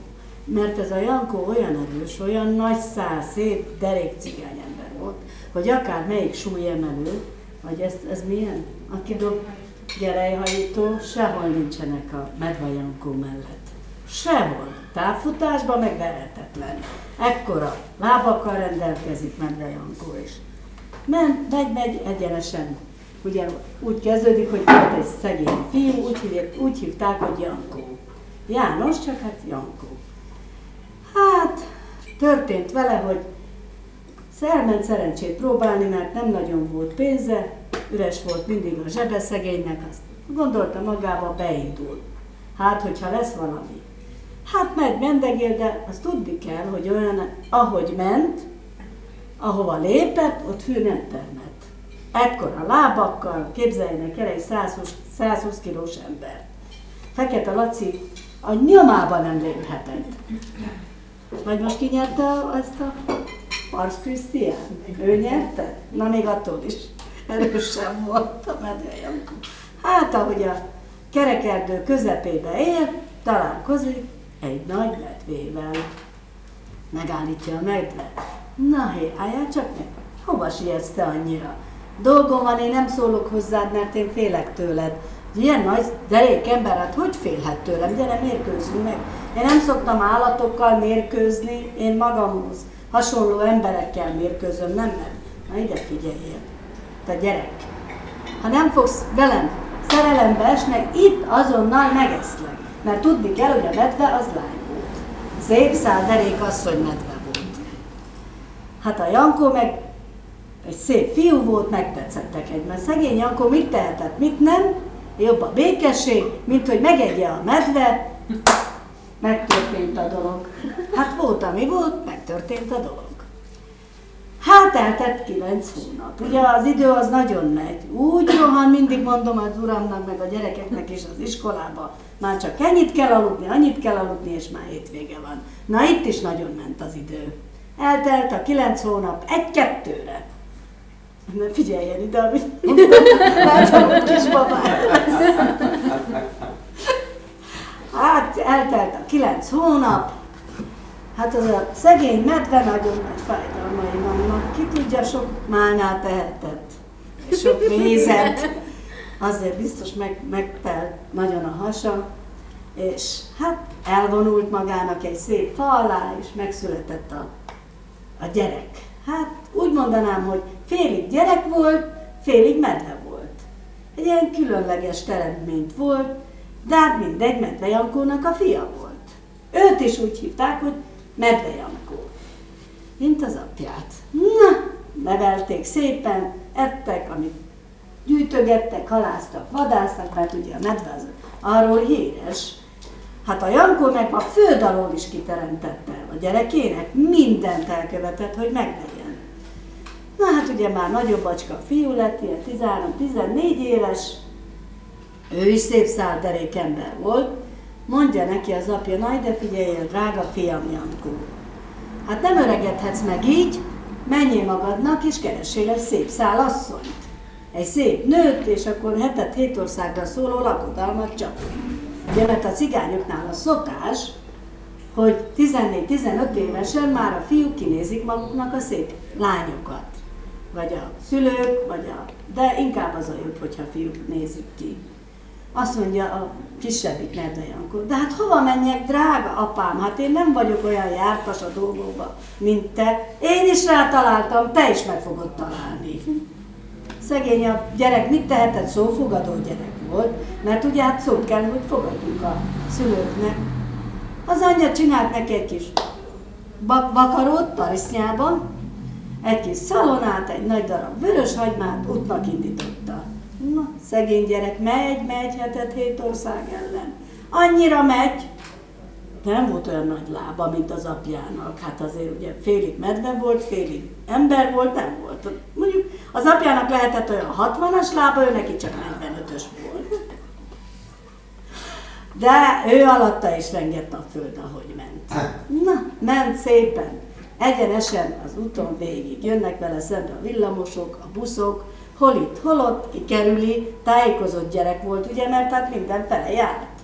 Mert ez a Jankó olyan erős, olyan nagy száz, szép, derék cigány ember volt, hogy akár melyik súlyemelő, vagy ez, ez milyen? Aki dob gerejhajító, sehol nincsenek a Medve Jankó mellett. Sehol. Távfutásban meg veretetlen. Ekkora lábakkal rendelkezik Medve Jankó is. Ment, megy, megy egyenesen. Ugye úgy kezdődik, hogy volt egy szegény fiú, úgy, hívják, úgy hívták, hogy Jankó. János, csak hát Jankó. Hát, történt vele, hogy elment szerencsét próbálni, mert nem nagyon volt pénze, üres volt mindig a zsebe szegénynek, azt gondolta magába, beindul. Hát, hogyha lesz valami. Hát megy, mendegél, de azt tudni kell, hogy olyan, ahogy ment, ahova lépett, ott fű nem termett. Ekkora lábakkal, képzeljenek el egy 120, 120 kilós ember. Fekete Laci a nyomába nem léphetett. Vagy most ki nyerte ezt a Pars Krisztián? Ő nyerte? Na még attól is erősebb volt a medve Hát ahogy a kerekerdő közepébe ér, találkozik egy nagy medvével. Megállítja a medve. Na hé, álljál csak meg, hova sietsz te annyira? Dolgom van, én nem szólok hozzád, mert én félek tőled. Ilyen nagy derék ember, hát hogy félhet tőlem? Gyere, mérkőzzünk meg. Én nem szoktam állatokkal mérkőzni, én magamhoz hasonló emberekkel mérkőzöm, nem nem. Na ide figyeljél, te gyerek. Ha nem fogsz velem szerelembe esnek, itt azonnal megeszlek. Mert tudni kell, hogy a medve az lány volt. Szép szál derék asszony medve volt. Hát a Jankó meg egy szép fiú volt, megtetszettek egymás. Szegény Jankó mit tehetett, mit nem? Jobb a békesség, mint hogy megegye a medve, megtörtént a dolog. Hát volt, ami volt, megtörtént a dolog. Hát eltett kilenc hónap. Ugye az idő az nagyon megy. Úgy rohan, mindig mondom az uramnak, meg a gyerekeknek is az iskolába. Már csak ennyit kell aludni, annyit kell aludni, és már hétvége van. Na itt is nagyon ment az idő. Eltelt a kilenc hónap egy-kettőre. Na figyeljen ide, amit látom, hogy kisbabány. Hát eltelt a kilenc hónap, hát az a szegény medve nagyon nagy fájdalmai vannak. Ki tudja, sok málnát tehetett, sok mézet, azért biztos meg, megtelt nagyon a hasa, és hát elvonult magának egy szép fa alá, és megszületett a, a gyerek. Hát úgy mondanám, hogy félig gyerek volt, félig medve volt. Egy ilyen különleges teremtményt volt, de hát mindegy, Medve Jankónak a fia volt. Őt is úgy hívták, hogy Medve Jankó. Mint az apját. Na, nevelték szépen, ettek, amit gyűjtögettek, haláztak, vadásztak, mert ugye a medve az arról híres. Hát a Jankó meg a föld alól is kiteremtette a gyerekének, mindent elkövetett, hogy meglegyen. Na hát ugye már nagyobb bacska fiú lett, ilyen 13-14 éves, ő is szép szálderék ember volt, mondja neki az apja, na de figyeljél, drága fiam Jankó, hát nem öregedhetsz meg így, menjél magadnak és keressél egy szép szálasszonyt. Egy szép nőt, és akkor hetet hét országra szóló lakodalmat csak. Ugye, mert a cigányoknál a szokás, hogy 14-15 évesen már a fiúk kinézik maguknak a szép lányokat. Vagy a szülők, vagy a... De inkább az a jobb, hogyha fiúk nézik ki. Azt mondja a kisebbik Medve Jankó, de hát hova menjek, drága apám, hát én nem vagyok olyan jártas a dolgokba, mint te. Én is rátaláltam, te is meg fogod találni. Szegény a gyerek mit tehetett, szófogadó gyerek volt, mert ugye hát szót kell, hogy fogadjunk a szülőknek. Az anyja csinált neki egy kis bak- vakarót tarisznyában, egy kis szalonát, egy nagy darab vörös hagymát, útnak indította. Na, szegény gyerek megy, megy hetet hét ország ellen. Annyira megy, nem volt olyan nagy lába, mint az apjának. Hát azért ugye félig medve volt, félig ember volt, nem volt. Mondjuk az apjának lehetett olyan 60-as lába, ő neki csak 45-ös volt. De ő alatta is rengett a föld, ahogy ment. Na, ment szépen. Egyenesen az úton végig. Jönnek vele szembe a villamosok, a buszok, hol itt, hol ott, kikerüli, tájékozott gyerek volt, ugye, mert hát mindenfele járt.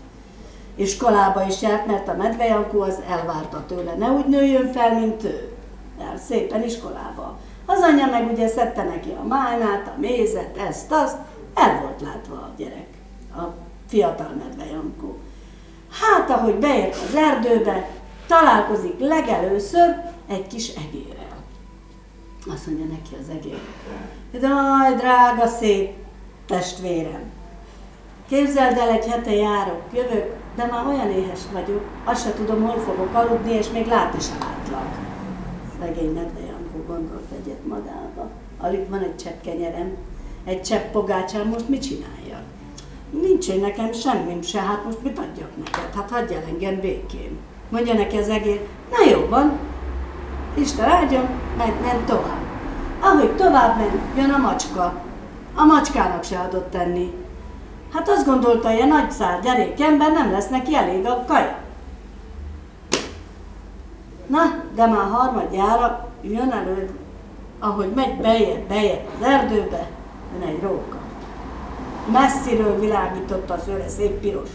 Iskolába is járt, mert a medvejankó az elvárta tőle, ne úgy nőjön fel, mint ő. Jár szépen iskolába. Az anyja meg ugye szedte neki a málnát, a mézet, ezt, azt, el volt látva a gyerek, a fiatal medvejankó. Hát, ahogy beért az erdőbe, találkozik legelőször egy kis egérrel. Azt mondja neki az egér. Jaj, drága szép testvérem, képzeld el, egy hete járok, jövök, de már olyan éhes vagyok, azt se tudom, hol fogok aludni, és még látni sem látlak. Szegény medve Jankó gondolt egyet magába. Alig van egy csepp kenyerem, egy csepp pogácsám, most mit csináljak? Nincs én nekem semmim se, hát most mit adjak neked? Hát hagyj el engem békén. Mondja neki az egér, na jó van, Isten áldjon, megy, ment tovább. Ahogy tovább ment, jön a macska. A macskának se adott tenni. Hát azt gondolta, a nagy szár gyerékemben nem lesz neki elég a kaja. Na, de már harmadjára jön elő, ahogy megy bejebb, bejebb az erdőbe, jön egy róka. Messziről világította az őre, szép piros.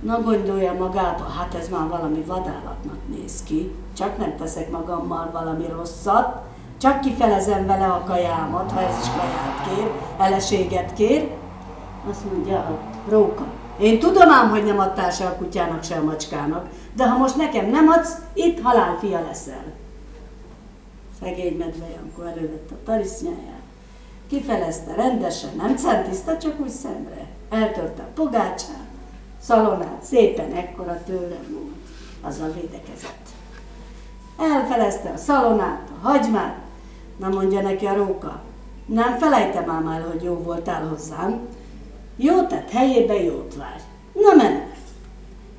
Na gondolja magába, hát ez már valami vadállatnak néz ki, csak nem teszek magammal valami rosszat, csak kifelezem vele a kajámat, ha ez is kaját kér, eleséget kér. Azt mondja a róka. Én tudom ám, hogy nem adtál se a kutyának, se a macskának, de ha most nekem nem adsz, itt halálfia leszel. Szegény medve Jankó elővette a tarisznyáját, kifelezte rendesen, nem centiszta, csak úgy szemre. Eltörte a pogácsát, szalonát, szépen ekkora tőlem volt, azzal védekezett. Elfelezte a szalonát, a hagymát, na mondja neki a róka, nem felejtem ám el, hogy jó voltál hozzám, jó tett helyébe jót várj. Na mennek.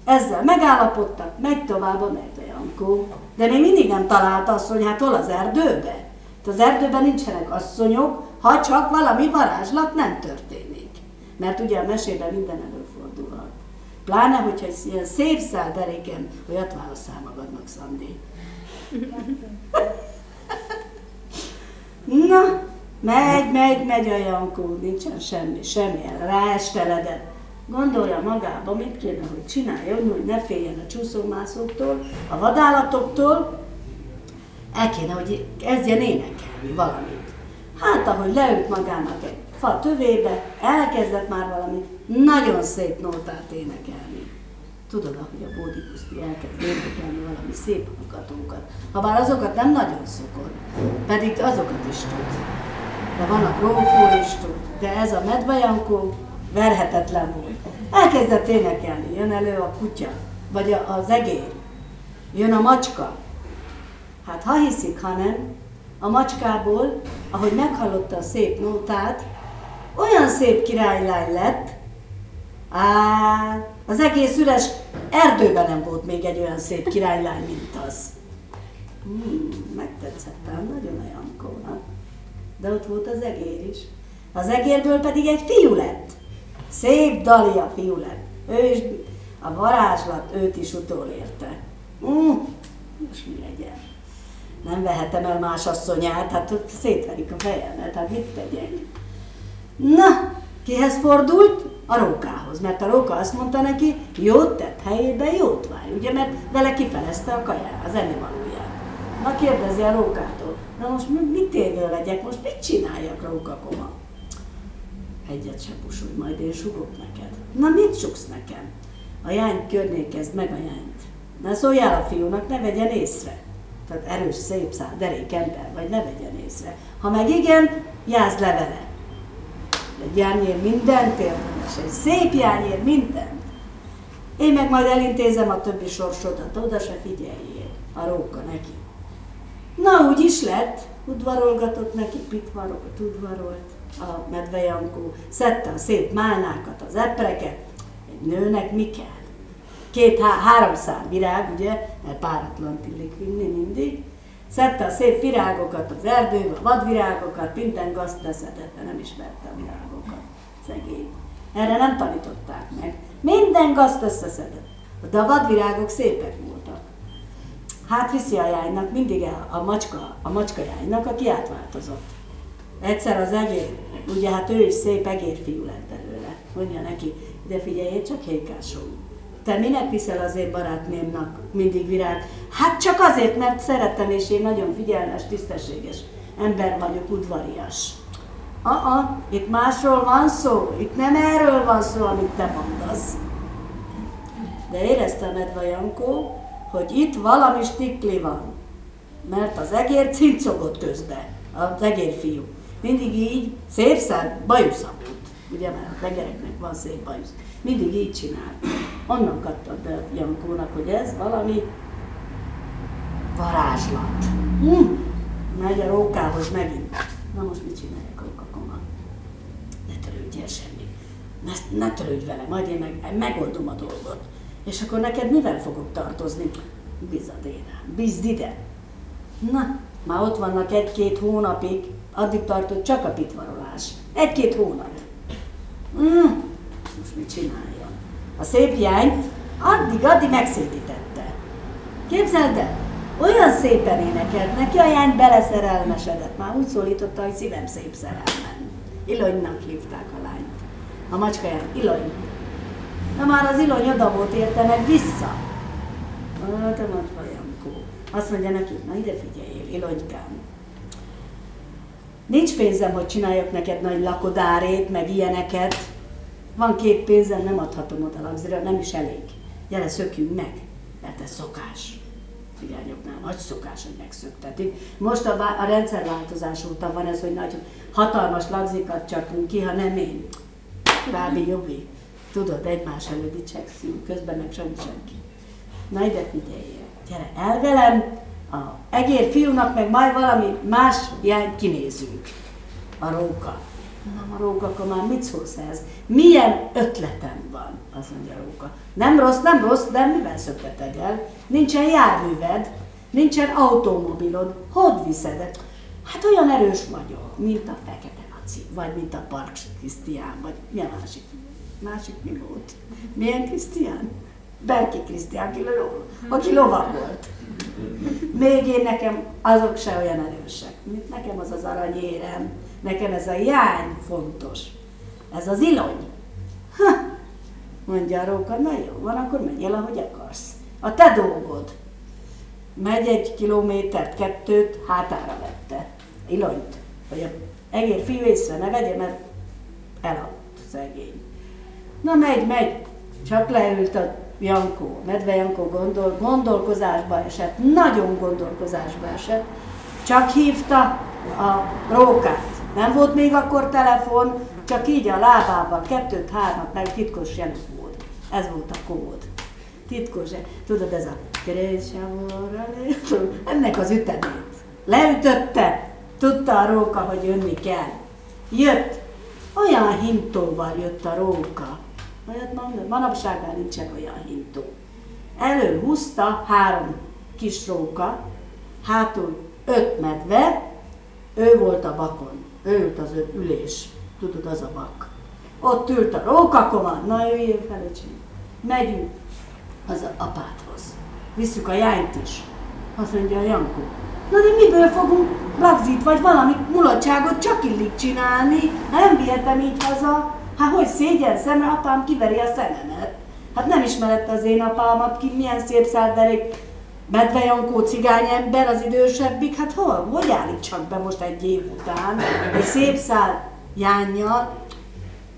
Ezzel megállapodtak, megy tovább a Jankó. De még mindig nem találta asszony, hát hol az erdőbe? Hát az erdőben nincsenek asszonyok, ha csak valami varázslat nem történik. Mert ugye a mesében minden előfordulhat. Pláne, hogyha ilyen szép szál deréken, olyat válaszál magadnak, Szandi. Na, megy, megy, megy a Jankó, nincsen semmi, semmi, ráesteledett. Gondolja magába, mit kéne, hogy csináljon, hogy ne féljen a csúszómászóktól, a vadállatoktól, el kéne, hogy kezdjen énekelni valamit. Hát, ahogy leült magának egy fa tövébe, elkezdett már valami nagyon szép nótát énekelni. Tudod, ahogy a Bódi Puszti elkezd énekelni valami szép hallgatókat. Habár azokat nem nagyon szokott, pedig azokat is tud. De van a grófó is tud, de ez a medvejankó verhetetlen volt. Elkezdett énekelni, jön elő a kutya, vagy az egér, jön a macska. Hát ha hiszik, ha nem, a macskából, ahogy meghallotta a szép nótát, olyan szép királylány lett, á, az egész üres erdőben nem volt még egy olyan szép királylány, mint az. Hmm, megtetszettem, nagyon a Jankónak. De ott volt az egér is. Az egérből pedig egy fiú lett. Szép Dalia fiú lett. Ő is, a varázslat őt is utolérte. Mm, most mi legyen? Nem vehetem el más asszonyát, hát ott szétverik a fejemet, hát mit tegyek? Na, kihez fordult? A rókához, mert a róka azt mondta neki, jót tett helyébe, jót várj, ugye, mert vele kifelezte a kaját, az ennivalóját. Na kérdezi a rókától, na most mit évő legyek, most mit csináljak rókakoma? Egyet se pusulj, majd én sugok neked. Na mit sugsz nekem? A jány környékezd meg a jányt. Na szóljál a fiúnak, ne vegyen észre. Tehát erős, szép szál, derék ember, vagy ne vegyen észre. Ha meg igen, jázd le vele. Egy jányér mindent érdemes, egy szép jányér mindent. Én meg majd elintézem a többi sorsodat, oda se figyeljél. A róka neki. Na, úgy is lett, udvarolgatott neki, pitvarolt, udvarolt a medvejankó, szedte a szép málnákat, az epreket, Egy nőnek mi kell? Két, há, három szám virág, ugye, mert páratlan illik vinni mindig. Szedte a szép virágokat az erdőbe, a vadvirágokat, minden gazt leszedette, nem ismerte a virágokat. Szegény. Erre nem tanították meg. Minden gazt összeszedett. De a vadvirágok szépek voltak. Hát viszi a jánynak mindig el a macska, a macska jánynak, aki átváltozott. Egyszer az egér, ugye hát ő is szép egérfiú lett belőle. Mondja neki, de figyelj, csak hékásó. Te minek viszel az én barátnémnak mindig virág? Hát csak azért, mert szeretem, és én nagyon figyelmes, tisztességes ember vagyok, udvarias. Uh-uh, itt másról van szó, itt nem erről van szó, amit te mondasz. De érezte medve Jankó, hogy itt valami stikli van. Mert az egér cincogott közbe, az egér fiú. Mindig így, szép szem, bajusza volt. Ugye, mert a egereknek van szép bajusz. Mindig így csinált. Onnan kaptad be Jankónak, hogy ez valami varázslat. Hm. Megy a rókához megint. Na most mit rókakoma? Ne törődjél semmi. Ne, ne törődj vele, majd én meg, megoldom a dolgot. És akkor neked mivel fogok tartozni? Bízad én bízd ide. Na, már ott vannak egy-két hónapig, addig tartott csak a pitvarolás. Egy-két hónap. Mm, most mit csináljon? A szép jányt addig-addig megszépítette. Képzeld el, olyan szépen énekelt neki, a jány beleszerelmesedett. Már úgy szólította, hogy szívem szép szerelmen. Ilonynak hívták a macskáján Ilony. Na már az Ilony oda volt érte vissza. Hát a macska Jankó. Azt mondja neki, na ide figyeljél, Ilonykám. Nincs pénzem, hogy csináljak neked nagy lakodárét, meg ilyeneket. Van két pénzem, nem adhatom oda lagzira, nem is elég. Gyere, szökjünk meg, mert ez szokás. Cigányoknál nagy szokás, hogy megszöktetik. Most a, a rendszerváltozás óta van ez, hogy nagy, hatalmas lagzikat csapunk ki, ha nem én. Rábi Jogi. Tudod, egymás előtt dicsekszünk, közben meg sem senki. Na ide figyeljél, gyere el velem, a egér fiúnak meg majd valami más irányt kinézünk. A róka. Na, a róka, akkor már mit szólsz ez? Milyen ötletem van, azt mondja a róka. Nem rossz, nem rossz, de mivel szökteted el? Nincsen járműved, nincsen automobilod, hogy viszed? Hát olyan erős vagyok, mint a Fekete Laci, vagy mint a Park Krisztián, vagy mi a másik? Másik mi volt? Milyen Krisztián? Berki Krisztián, aki, aki lovag volt. Még én nekem azok se olyan erősek, mint nekem az az aranyérem, nekem ez a jány fontos. Ez az ilony. Ha, mondja a róka, na jó, van, akkor menjél, ahogy akarsz. A te dolgod. Megy egy kilométert, kettőt, hátára vette. Ilonyt. Hogy a egér fiú észre ne vegye, mert eladt szegény. Na megy, megy, csak leült a Jankó, Medve Jankó gondol, gondolkozásba esett, nagyon gondolkozásba esett, csak hívta a rókát. Nem volt még akkor telefon, csak így a lábával, kettőt, hármat, meg titkos jelent volt. Ez volt a kód. Titkos, tudod, ez a ennek az ütemét. Leütötte, tudta a róka, hogy jönni kell. Jött, olyan hintóval jött a róka, Olyat mondom, manapság már nincsen olyan hintó. Elől húzta három kis róka, hátul öt medve, ő volt a bakon, ő ült az ülés, tudod, az a bak. Ott ült a rókakoma, na jöjjön fel. Megyünk az apádhoz. Visszük a jányt is. Azt mondja a Jankó. Na de miből fogunk lagzit, vagy valami mulatságot csak illik csinálni? Nem vihetem így haza. Hát hogy szégyen szemre, apám kiveri a szememet. Hát nem ismerette az én apámat, ki milyen szép szálderék, Medve Jankó cigány ember, az idősebbik, hát hol, hogy állítsak be most egy év után, egy szép szál jánnyal.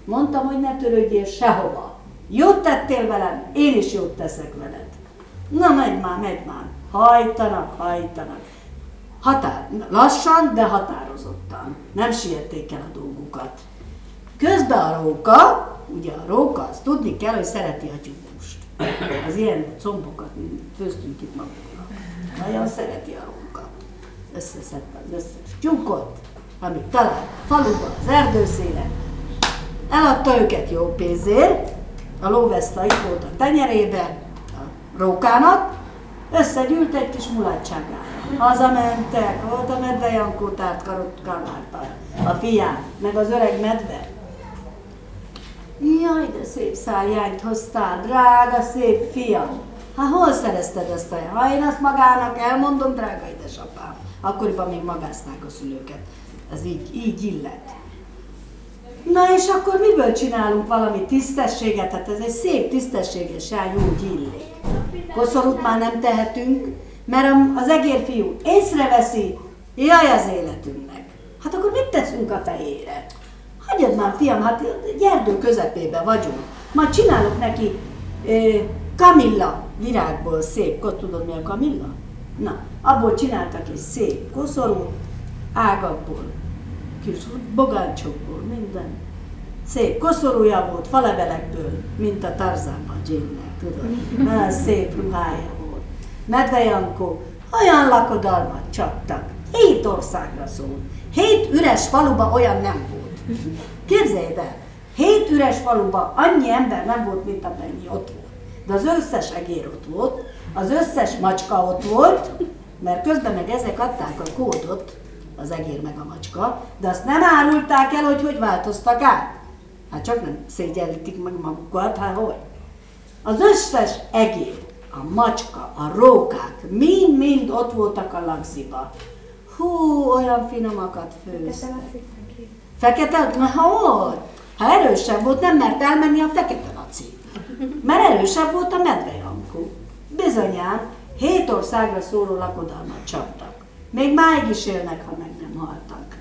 Mondtam, hogy ne törődjél sehova. Jót tettél velem, én is jót teszek veled. Na, megy már, megy már. Hajtanak, hajtanak. Határ, lassan, de határozottan. Nem siették el a dolgukat. Közben a róka, ugye a róka, azt tudni kell, hogy szereti a tyúkust. Az ilyen combokat főztünk itt magunknak. Nagyon szereti a róka. Összeszedte az összes tyúkot, amit talált a faluban, az erdőszélen. Eladta őket jó pénzért, a lóveszta itt volt a tenyerébe, a rókának, összegyűlt egy kis mulatságára. Hazamentek, volt a medve Jankó tárt karvárta, a fiám, meg az öreg medve. Jaj, de szép száljányt hoztál, drága szép fiam. Hát hol szerezted ezt a Ha én azt magának elmondom, drága édesapám, akkoriban még magázták a szülőket. Ez így, így illet. Na és akkor miből csinálunk valami tisztességet? Hát ez egy szép, tisztességes sány úgy illik. Koszorút már nem tehetünk, mert az egérfiú észreveszi, jaj az életünknek. Hát akkor mit teszünk a fejére? Hagyjad már, fiam, hát gyerdő közepébe vagyunk. Majd csinálok neki kamilla virágból szép, ott tudod mi a kamilla? Na, abból csináltak egy szép koszorút, ágakból, kis bogáncsokból, minden. Szép koszorúja volt, falevelekből, mint a Tarzánban Jane-nek, tudod? Nagyon szép ruhája. Medve Jankó, olyan lakodalmat csaptak. Hét országra szólt. Hét üres faluba olyan nem volt. Képzelj el, hét üres faluba annyi ember nem volt, mint amennyi ott volt. De az összes egér ott volt, az összes macska ott volt, mert közben meg ezek adták a kódot, az egér meg a macska, de azt nem árulták el, hogy hogy változtak át. Hát csak nem szégyellítik meg magukat, hát hogy? Az összes egér, a macska, a rókák, mind-mind ott voltak a lagziba. Hú, olyan finomakat főztek. Fekete? Na, ha volt? Ha erősebb volt, nem mert elmenni a fekete laci. Mert erősebb volt a medvejankó. Bizonyán, hét országra szóló lakodalmat csaptak. Még máig is élnek, ha meg nem haltak.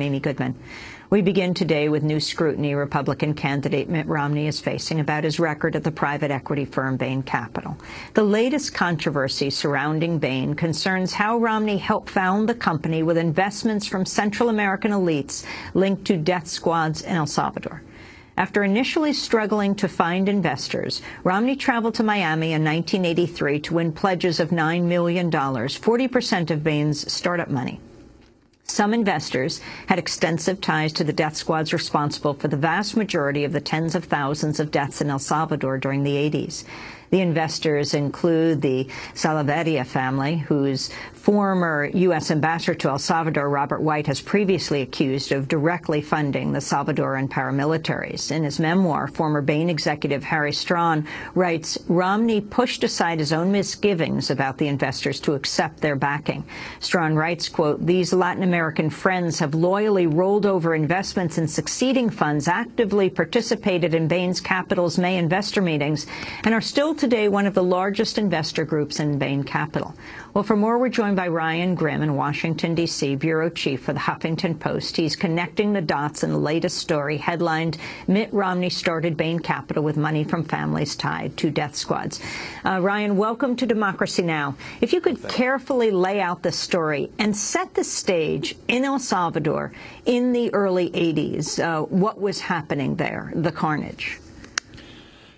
I'm Amy Goodman. We begin today with new scrutiny Republican candidate Mitt Romney is facing about his record at the private equity firm Bain Capital. The latest controversy surrounding Bain concerns how Romney helped found the company with investments from Central American elites linked to death squads in El Salvador. After initially struggling to find investors, Romney traveled to Miami in 1983 to win pledges of $9 million, 40% of Bain's startup money. Some investors had extensive ties to the death squads responsible for the vast majority of the tens of thousands of deaths in El Salvador during the 80s. The investors include the Salaverria family, whose Former U.S. Ambassador to El Salvador, Robert White, has previously accused of directly funding the Salvadoran paramilitaries. In his memoir, former Bain executive Harry Strachan writes, Romney pushed aside his own misgivings about the investors to accept their backing. Strachan writes, quote, these Latin American friends have loyally rolled over investments in succeeding funds, actively participated in Bain's Capital's May investor meetings, and are still today one of the largest investor groups in Bain Capital. Well, for more, we're joined by Ryan Grim in Washington, D.C., bureau chief for the Huffington Post. He's connecting the dots in the latest story headlined, Mitt Romney started Bain Capital with money from families tied to death squads. Uh, Ryan, welcome to Democracy Now! If you could carefully lay out the story and set the stage in El Salvador in the early 80s, uh, what was happening there, the carnage?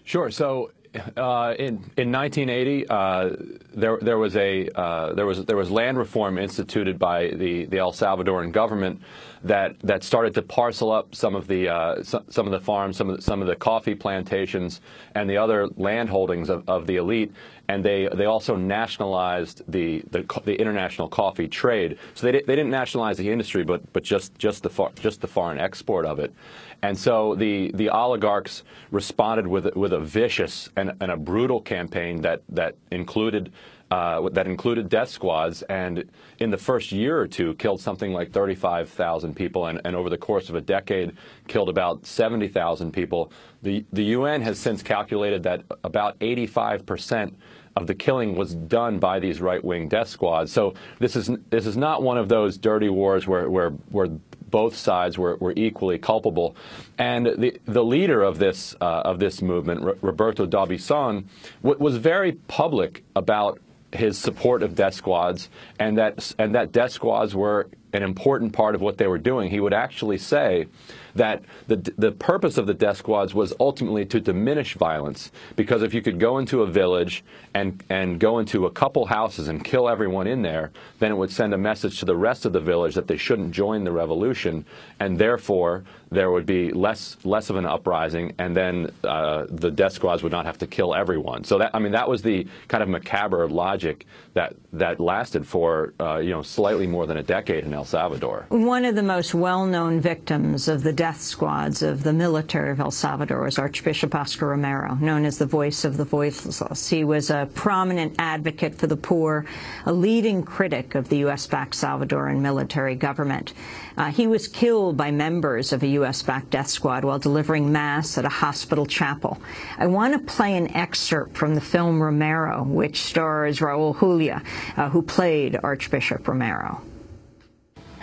Sure. So uh, in in 1980, uh, there there was a uh, there was there was land reform instituted by the the El Salvadoran government that that started to parcel up some of the uh, some, some of the farms, some of the, some of the coffee plantations, and the other land holdings of, of the elite. And they they also nationalized the, the, the international coffee trade. So they, they didn't nationalize the industry, but but just just the far, just the foreign export of it. And so the, the oligarchs responded with, with a vicious and, and a brutal campaign that, that included uh, that included death squads, and in the first year or two, killed something like 35,000 people, and, and, over the course of a decade, killed about 70,000 people. The, the UN has since calculated that about 85 percent of the killing was done by these right-wing death squads. So this is this is not one of those dirty wars where where, where both sides were, were equally culpable. And the, the leader of this, uh, of this movement, R Roberto D'Aubuisson, was very public about his support of death squads and that, and that death squads were an important part of what they were doing. He would actually say that the, the purpose of the death squads was ultimately to diminish violence. Because if you could go into a village and, and go into a couple houses and kill everyone in there, then it would send a message to the rest of the village that they shouldn't join the revolution, and therefore there would be less less of an uprising, and then uh, the death squads would not have to kill everyone. So that I mean that was the kind of macabre logic that that lasted for uh, you know slightly more than a decade in El Salvador. One of the most well-known victims of the death squads of the military of El Salvador was Archbishop Oscar Romero, known as the voice of the voiceless. He was a prominent advocate for the poor, a leading critic of the U.S.-backed Salvadoran military government. Uh, he was killed by members of a U.S.-backed death squad while delivering Mass at a hospital chapel. I want to play an excerpt from the film Romero, which stars Raul Julia, uh, who played Archbishop Romero.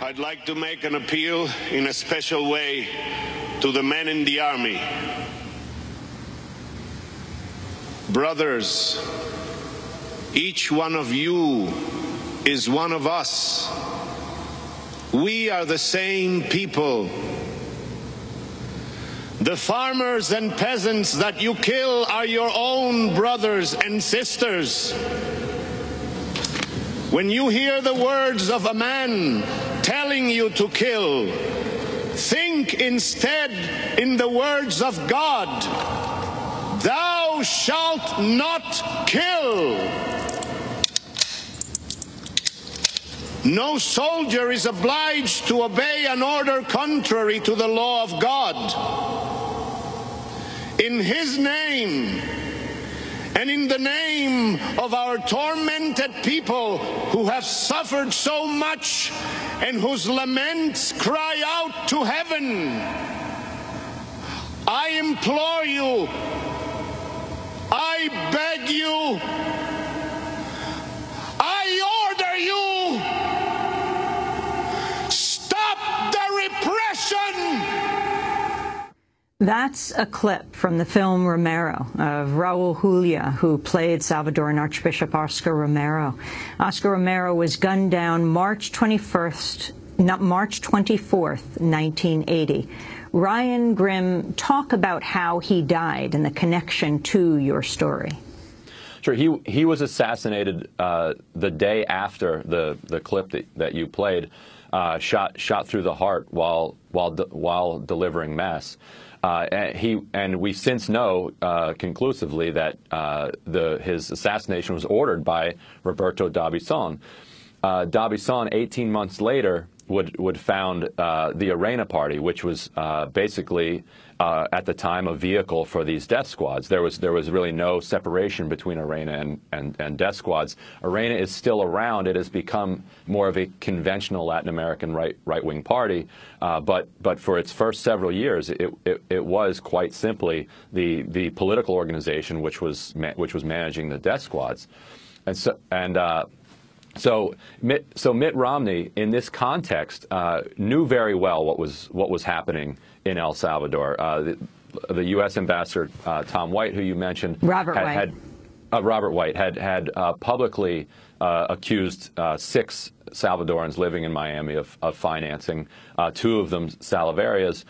I'd like to make an appeal in a special way to the men in the Army. Brothers, each one of you is one of us. We are the same people. The farmers and peasants that you kill are your own brothers and sisters. When you hear the words of a man telling you to kill, think instead in the words of God Thou shalt not kill. No soldier is obliged to obey an order contrary to the law of God. In his name, and in the name of our tormented people who have suffered so much and whose laments cry out to heaven, I implore you, I beg you, That's a clip from the film Romero of Raul Julia, who played Salvadoran Archbishop Oscar Romero. Oscar Romero was gunned down March 21st, not March 24th, 1980. Ryan Grim, talk about how he died and the connection to your story. Sure. He he was assassinated uh, the day after the the clip that, that you played, uh, shot shot through the heart while while de while delivering mass. Uh, and he and we since know uh, conclusively that uh, the his assassination was ordered by Roberto D'Aubuisson. uh, D'Aubuisson, 18 months later, would would found uh, the Arena Party, which was uh, basically uh, at the time a vehicle for these death squads. There was there was really no separation between Arena and, and, and death squads. Arena is still around. It has become more of a conventional Latin American right right wing party, uh, but but for its first several years, it, it, it was quite simply the the political organization which was which was managing the death squads, and so and. Uh, so, Mitt, so Mitt Romney, in this context, uh, knew very well what was what was happening in El Salvador. Uh, the, the, U.S. ambassador uh, Tom White, who you mentioned, Robert had, White, had, uh, Robert White had had uh, publicly uh, accused six Salvadorans living in Miami of, of financing, two of them Salaverrias.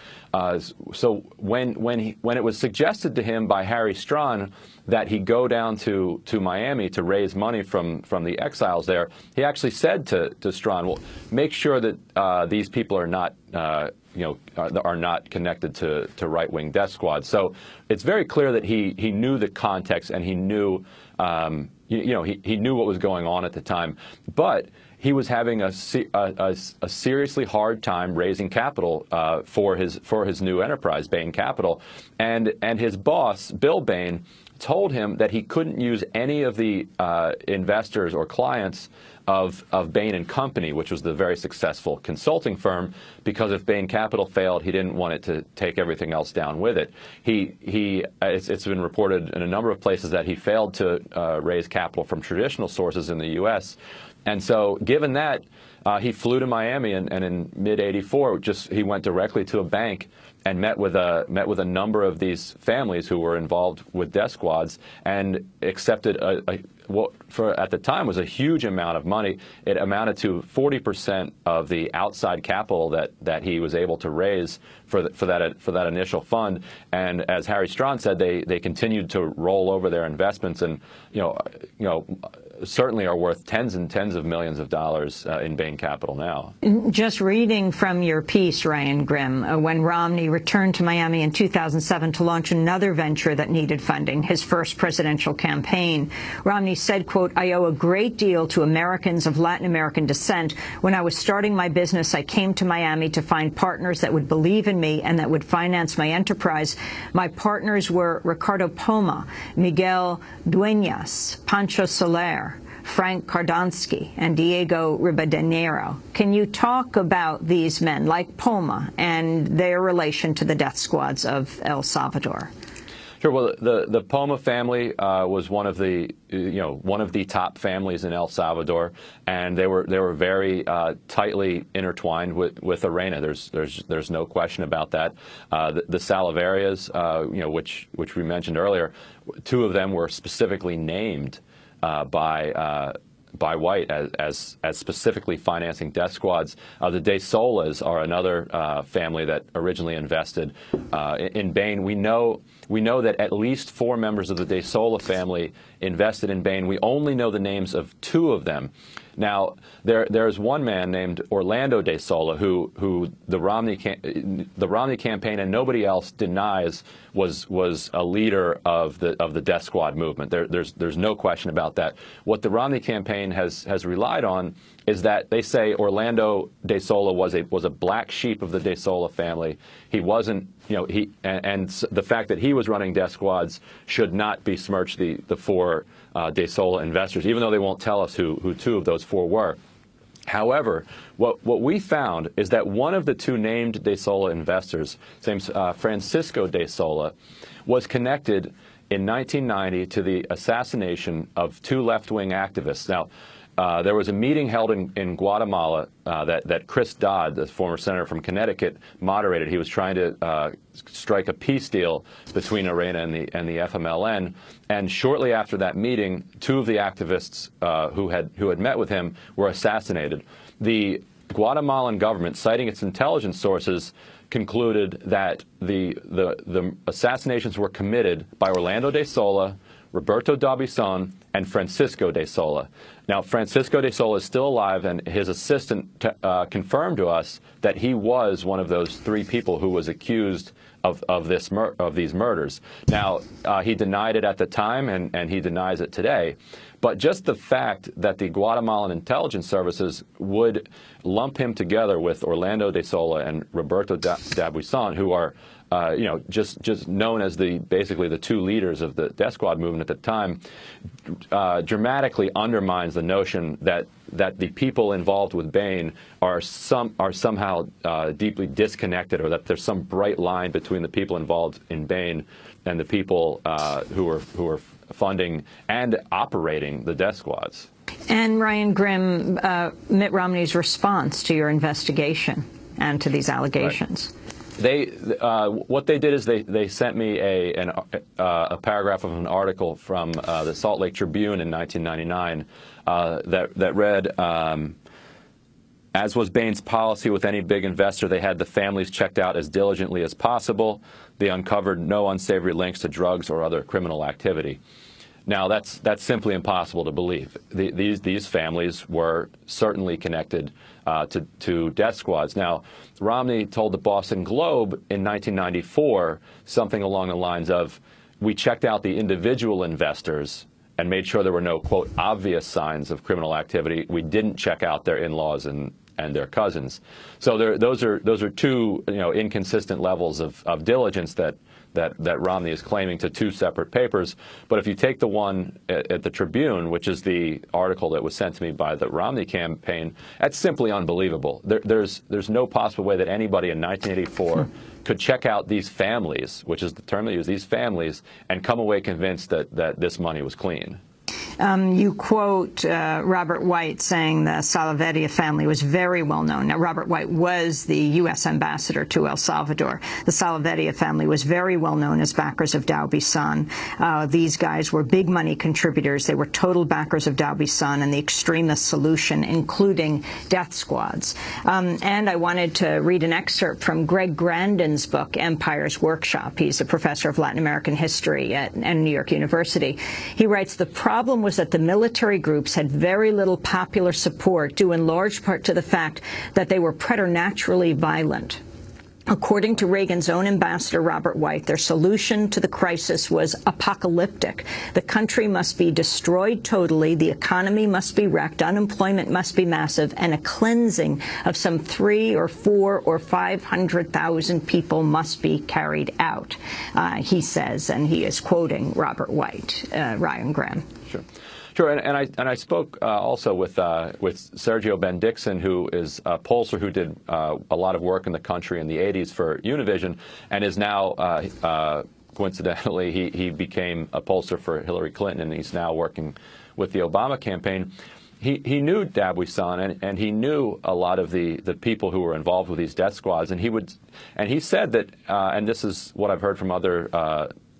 so when when he, when it was suggested to him by Harry Strachan that he go down to, to Miami to raise money from, from the exiles there, he actually said to, to Strachan, well, make sure that uh, these people are not, uh, you know, are, are, not connected to, to right-wing death squads. So it's very clear that he, he knew the context and he knew, um, you, you, know, he, he knew what was going on at the time. But he was having a, a, a, seriously hard time raising capital uh, for his for his new enterprise, Bain Capital, and and his boss, Bill Bain, told him that he couldn't use any of the uh, investors or clients of, of Bain and Company, which was the very successful consulting firm, because if Bain Capital failed, he didn't want it to take everything else down with it. He, he, it's, it's been reported in a number of places that he failed to uh, raise capital from traditional sources in the U.S. And so, given that, uh, he flew to Miami, and, and in mid '84, just he went directly to a bank and met with a met with a number of these families who were involved with death squads and accepted a, a what for at the time was a huge amount of money. It amounted to 40% of the outside capital that, that he was able to raise for the, for that for that initial fund. And as Harry Strachan said, they they continued to roll over their investments and you know you know certainly are worth tens and tens of millions of dollars uh, in Bain Capital now. Just reading from your piece, Ryan Grim, uh, when Romney returned to Miami in 2007 to launch another venture that needed funding, his first presidential campaign, Romney said, quote, I owe a great deal to Americans of Latin American descent. When I was starting my business, I came to Miami to find partners that would believe in me and that would finance my enterprise. My partners were Ricardo Poma, Miguel Duenas, Pancho Soler, Frank Kardonsky and Diego Ribadeneiro. Can you talk about these men, like Poma, and their relation to the death squads of El Salvador? Sure. Well, the the Poma family uh, was one of the you know one of the top families in El Salvador, and they were they were very uh, tightly intertwined with with Arena. There's there's there's no question about that. Uh, the, the uh, you know, which which we mentioned earlier, two of them were specifically named uh, by uh, by White as, as, as, specifically financing death squads. Uh, the De Solas are another uh, family that originally invested uh, in, in Bain. We know we know that at least four members of the De Sola family invested in Bain. We only know the names of two of them. Now, there there's one man named Orlando De Sola who who the Romney the Romney campaign and nobody else denies was was a leader of the of the death squad movement. There, there's there's no question about that. What the Romney campaign has has relied on is that they say Orlando De Sola was a was a black sheep of the De Sola family. He wasn't you know he and, and the fact that he was running death squads should not besmirch the the four uh, De Sola investors, even though they won't tell us who, who two of those four were. However, what, what we found is that one of the two named De Sola investors, same uh, Francisco De Sola, was connected in 1990 to the assassination of two left-wing activists. Now, uh, there was a meeting held in, in Guatemala uh, that, that Chris Dodd, the former senator from Connecticut, moderated. He was trying to uh, strike a peace deal between Arena and the, and the FMLN. And shortly after that meeting, two of the activists uh, who, had, who had met with him were assassinated. The Guatemalan government, citing its intelligence sources, concluded that the, the, the assassinations were committed by Orlando de Sola, Roberto D'Aubuisson, and Francisco de Sola. Now, Francisco de Sola is still alive, and his assistant uh, confirmed to us that he was one of those three people who was accused of, of, this of these murders. Now, uh, he denied it at the time, and, and he denies it today. But just the fact that the Guatemalan intelligence services would lump him together with Orlando de Sola and Roberto D'Aubuisson, who are uh, you know, just just known as the basically the two leaders of the death squad movement at the time, uh, dramatically undermines the notion that that the people involved with Bain are some are somehow uh, deeply disconnected, or that there's some bright line between the people involved in Bain and the people uh, who are who are funding and operating the death squads. And Ryan Grim, uh, Mitt Romney's response to your investigation and to these allegations. Right. They, uh, what they did is they, they sent me a, an, uh, a paragraph of an article from uh, the Salt Lake Tribune in 1999 uh, that, that read, um, as was Bain's policy with any big investor, they had the families checked out as diligently as possible. They uncovered no unsavory links to drugs or other criminal activity. Now, that's, that's simply impossible to believe. The, these, these families were certainly connected uh, to, to death squads. Now, Romney told the Boston Globe in 1994 something along the lines of, we checked out the individual investors and made sure there were no, quote, obvious signs of criminal activity. We didn't check out their in-laws and, and their cousins. So there, those, are, those are two you know, inconsistent levels of, of diligence that that, that Romney is claiming to two separate papers. But if you take the one at, at, the Tribune, which is the article that was sent to me by the Romney campaign, that's simply unbelievable. There, there's, there's no possible way that anybody in 1984 hmm. could check out these families, which is the term they use, these families, and come away convinced that, that this money was clean. Um, you quote uh, Robert White saying the Salaverria family was very well known. Now, Robert White was the U.S. ambassador to El Salvador. The Salaverria family was very well known as backers of D'Aubuisson. Uh, these guys were big money contributors. They were total backers of D'Aubuisson and the extremist solution, including death squads. Um, and I wanted to read an excerpt from Greg Grandin's book, Empire's Workshop. He's a professor of Latin American history at, at New York University. He writes, the problem was that the military groups had very little popular support, due in large part to the fact that they were preternaturally violent. According to Reagan's own ambassador, Robert White, their solution to the crisis was apocalyptic. The country must be destroyed totally, the economy must be wrecked, unemployment must be massive, and a cleansing of some three or four or 500,000 people must be carried out, uh, he says, and he is quoting Robert White, uh, Ryan Grim. Sure. Sure, and, and, I and I spoke uh, also with uh, with Sergio Bendixen, who is a pollster who did uh, a lot of work in the country in the 80s for Univision, and is now uh, uh, coincidentally he he became a pollster for Hillary Clinton, and he's now working with the Obama campaign. He, he knew D'Aubuisson and, and he knew a lot of the, the people who were involved with these death squads and he would and he said that uh, and this is what I've heard from other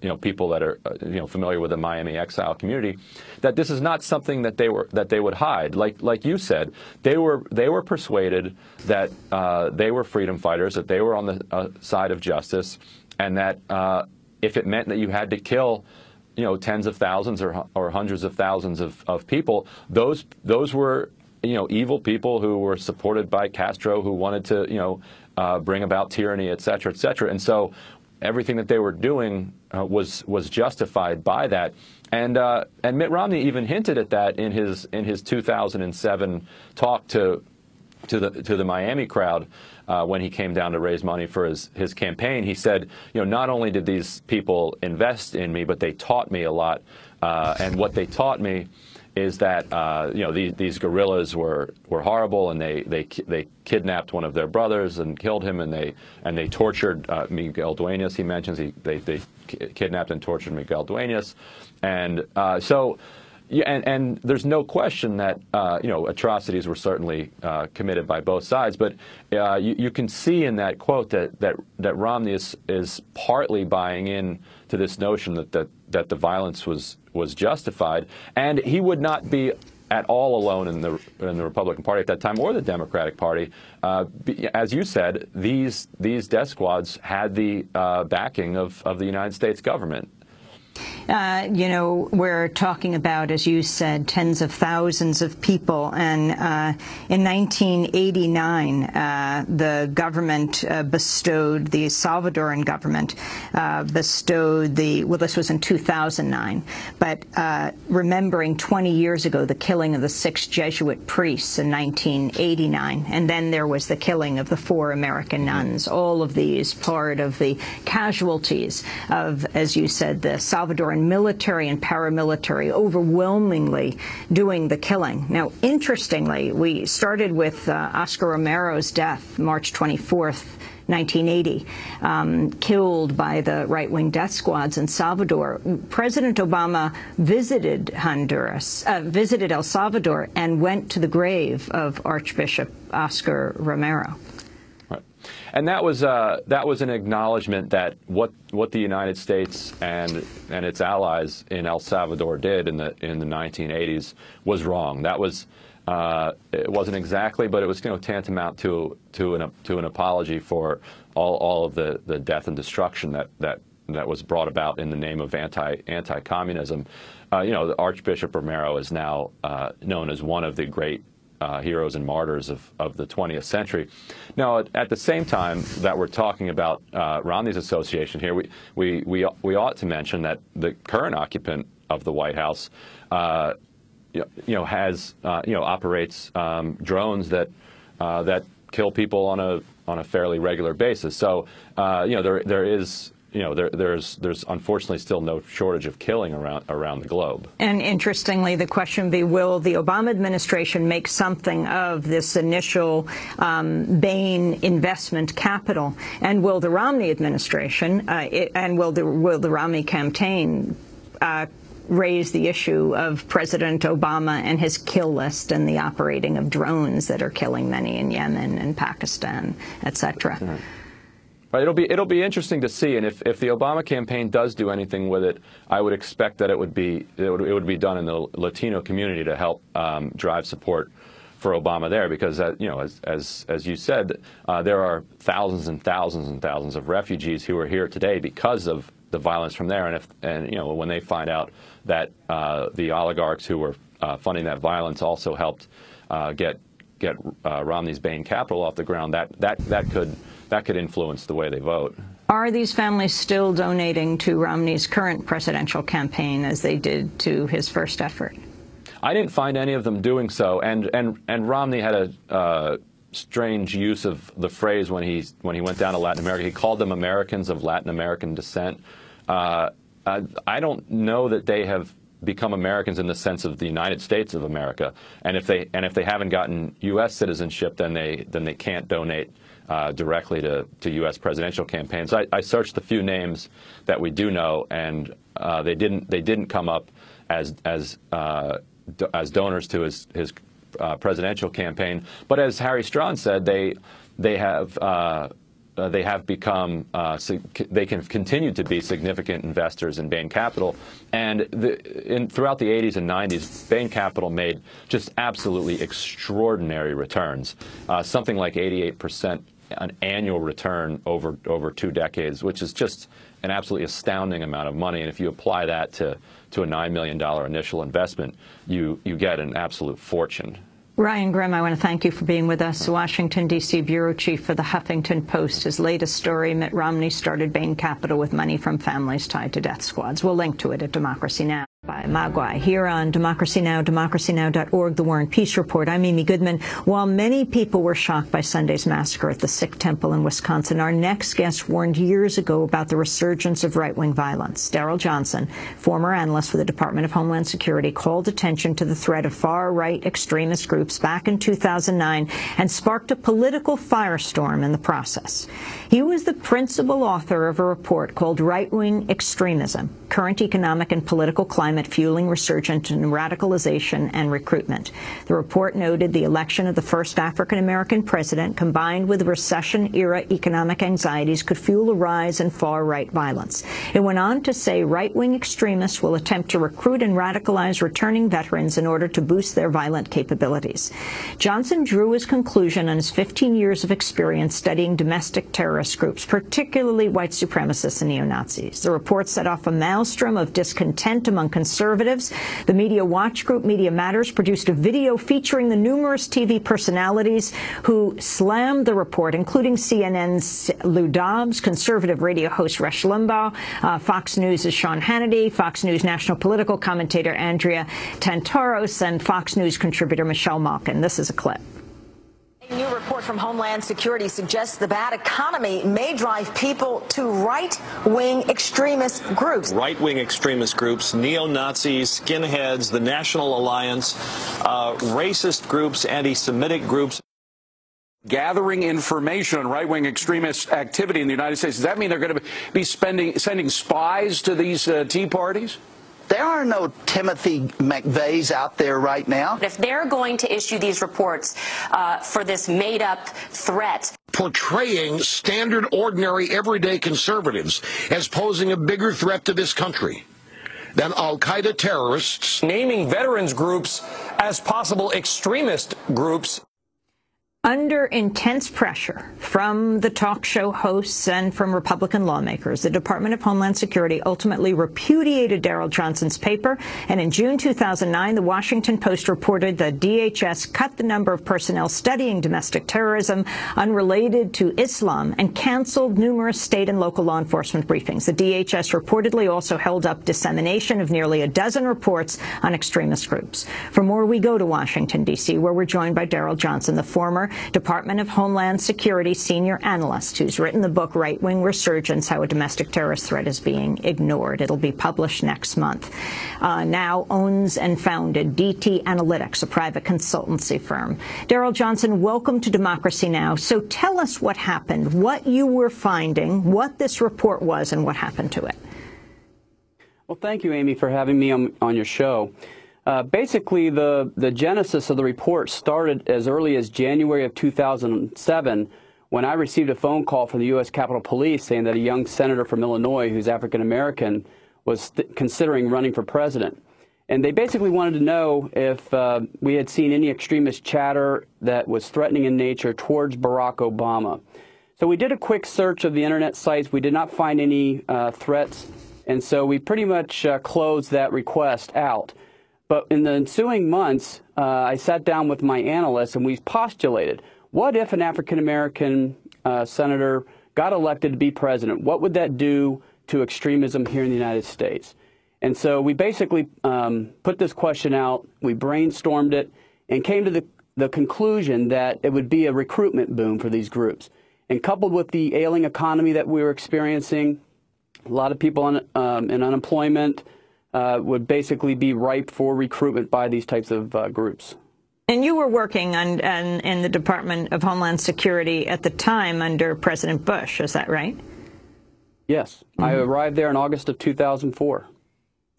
you know people that are uh, you know familiar with the Miami exile community that this is not something that they were that they would hide. Like like you said they were they were persuaded that uh, they were freedom fighters that they were on the uh, side of justice and that uh, if it meant that you had to kill you know tens of thousands or or hundreds of thousands of, of people those those were you know evil people who were supported by Castro who wanted to you know uh, bring about tyranny et cetera et cetera. And so everything that they were doing uh, was was justified by that. And uh, and Mitt Romney even hinted at that in his in his 2007 talk to to the to the Miami crowd uh, when he came down to raise money for his his campaign. He said, you know, not only did these people invest in me, but they taught me a lot. Uh, and what they taught me is that uh, you know these, these guerrillas were, were horrible and they, they they kidnapped one of their brothers and killed him and they and they tortured uh, Miguel Duenas. He mentions he, they they kidnapped and tortured Miguel Duenas, and uh, so. And, and, there's no question that uh, you know atrocities were certainly uh, committed by both sides, but uh, you, you, can see in that quote that that, that Romney is, is partly buying in to this notion that, that that the violence was was justified, and he would not be at all alone in the in the Republican Party at that time or the Democratic Party. Uh, as you said, these these death squads had the uh, backing of, of the United States government. Uh, you know, we're talking about, as you said, tens of thousands of people. And uh, in 1989, uh, the government uh, bestowed, the Salvadoran government uh, bestowed the, well, this was in 2009, but uh, remembering 20 years ago the killing of the six Jesuit priests in 1989. And then there was the killing of the four American nuns. All of these part of the casualties of, as you said, the Salvadoran military and paramilitary overwhelmingly doing the killing. Now, interestingly, we started with uh, Oscar Romero's death, March 24th, 1980, um, killed by the right-wing death squads in Salvador. President Obama visited Honduras, uh, visited El Salvador, and went to the grave of Archbishop Oscar Romero. And that was uh, that was an acknowledgement that what what the United States and and its allies in El Salvador did in the in the 1980s was wrong. That was uh, it wasn't exactly, but it was you know tantamount to to an to an apology for all all of the the death and destruction that that that was brought about in the name of anti anti communism. Uh, you know, Archbishop Romero is now uh, known as one of the great uh, heroes and martyrs of, of the 20th century. Now, at, at, the same time that we're talking about uh, Romney's association here, we, we, we, we ought to mention that the current occupant of the White House, uh, you know, has, uh, you know, operates um, drones that, uh, that kill people on a, on a fairly regular basis. So, uh, you know, there, there is you know, there, there's there's unfortunately still no shortage of killing around around the globe. And interestingly, the question would be: Will the Obama administration make something of this initial um, Bain investment capital, and will the Romney administration uh, it, and will the will the Romney campaign uh, raise the issue of President Obama and his kill list and the operating of drones that are killing many in Yemen and Pakistan, et cetera? Mm -hmm. Right, it'll be it'll be interesting to see, and if, if the Obama campaign does do anything with it, I would expect that it would be it would, it would be done in the Latino community to help um, drive support for Obama there, because uh, you know, as as as you said, uh, there are thousands and thousands and thousands of refugees who are here today because of the violence from there, and if and you know when they find out that uh, the oligarchs who were uh, funding that violence also helped uh, get get uh, Romney's Bain Capital off the ground, that that that could that could influence the way they vote. Are these families still donating to Romney's current presidential campaign as they did to his first effort? I didn't find any of them doing so, and and and Romney had a uh, strange use of the phrase when he when he went down to Latin America. He called them Americans of Latin American descent. Uh, I, I don't know that they have become Americans in the sense of the United States of America, and if they and if they haven't gotten U.S. citizenship, then they then they can't donate uh, directly to, to U.S. presidential campaigns. I, I, searched the few names that we do know, and uh, they didn't they didn't come up as as uh, as donors to his his uh, presidential campaign. But as Harry Strachan said, they they have. Uh, uh, they have become, they can continue to be significant investors in Bain Capital. And the, in, throughout the 80s and 90s, Bain Capital made just absolutely extraordinary returns, something like 88 percent an annual return over over two decades, which is just an absolutely astounding amount of money. And if you apply that to to a nine million dollar initial investment, you you get an absolute fortune. Ryan Grim, I want to thank you for being with us. Washington, D.C. bureau chief for the Huffington Post. His latest story, Mitt Romney started Bain Capital with money from families tied to death squads. We'll link to it at Democracy Now! By Mogwai here on Democracy Now!, democracynow.org, The War and Peace Report. I'm Amy Goodman. While many people were shocked by Sunday's massacre at the Sikh temple in Wisconsin, our next guest warned years ago about the resurgence of right-wing violence. Daryl Johnson, former analyst for the Department of Homeland Security, called attention to the threat of far-right extremist groups back in 2009 and sparked a political firestorm in the process. He was the principal author of a report called Right-Wing Extremism, Current Economic and Political Climate fueling resurgence in radicalization and recruitment. The report noted the election of the first African American president combined with recession era economic anxieties could fuel a rise in far right violence. It went on to say right wing extremists will attempt to recruit and radicalize returning veterans in order to boost their violent capabilities. Johnson drew his conclusion on his 15 years of experience studying domestic terrorist groups, particularly white supremacists and neo-Nazis. The report set off a maelstrom of discontent among conservatives. The media watch group Media Matters produced a video featuring the numerous TV personalities who slammed the report, including CNN's Lou Dobbs, conservative radio host Rush Limbaugh, uh, Fox News' Sean Hannity, Fox News national political commentator Andrea Tantaros, and Fox News contributor Michelle Malkin. This is a clip. A new report from Homeland Security suggests the bad economy may drive people to right-wing extremist groups. Right-wing extremist groups, neo-Nazis, skinheads, the National Alliance, uh, racist groups, anti-Semitic groups. Gathering information on right-wing extremist activity in the United States. Does that mean they're going to be spending, sending spies to these uh, Tea parties? There are no Timothy McVeighs out there right now. If they're going to issue these reports uh, for this made up threat, portraying standard, ordinary, everyday conservatives as posing a bigger threat to this country than Al Qaeda terrorists, naming veterans groups as possible extremist groups. Under intense pressure from the talk show hosts and from Republican lawmakers, the Department of Homeland Security ultimately repudiated Daryl Johnson's paper, and in June 2009, the Washington Post reported that DHS cut the number of personnel studying domestic terrorism unrelated to Islam and canceled numerous state and local law enforcement briefings. The DHS reportedly also held up dissemination of nearly a dozen reports on extremist groups. For more, we go to Washington, D.C., where we're joined by Daryl Johnson, the former Department of Homeland Security senior analyst who's written the book Right Wing Resurgence How a Domestic Terrorist Threat is Being Ignored. It'll be published next month. Uh, now owns and founded DT Analytics, a private consultancy firm. Daryl Johnson, welcome to Democracy Now! So tell us what happened, what you were finding, what this report was, and what happened to it. Well, thank you, Amy, for having me on, on your show. Uh, basically, the, the genesis of the report started as early as January of 2007 when I received a phone call from the U.S. Capitol Police saying that a young senator from Illinois who's African American was considering running for president. And they basically wanted to know if uh, we had seen any extremist chatter that was threatening in nature towards Barack Obama. So we did a quick search of the internet sites. We did not find any uh, threats. And so we pretty much uh, closed that request out. But in the ensuing months, uh, I sat down with my analysts and we postulated what if an African American uh, senator got elected to be president? What would that do to extremism here in the United States? And so we basically um, put this question out, we brainstormed it, and came to the, the conclusion that it would be a recruitment boom for these groups. And coupled with the ailing economy that we were experiencing, a lot of people on, um, in unemployment, uh, would basically be ripe for recruitment by these types of uh, groups. And you were working on, on, in the Department of Homeland Security at the time under President Bush, is that right? Yes. Mm-hmm. I arrived there in August of 2004.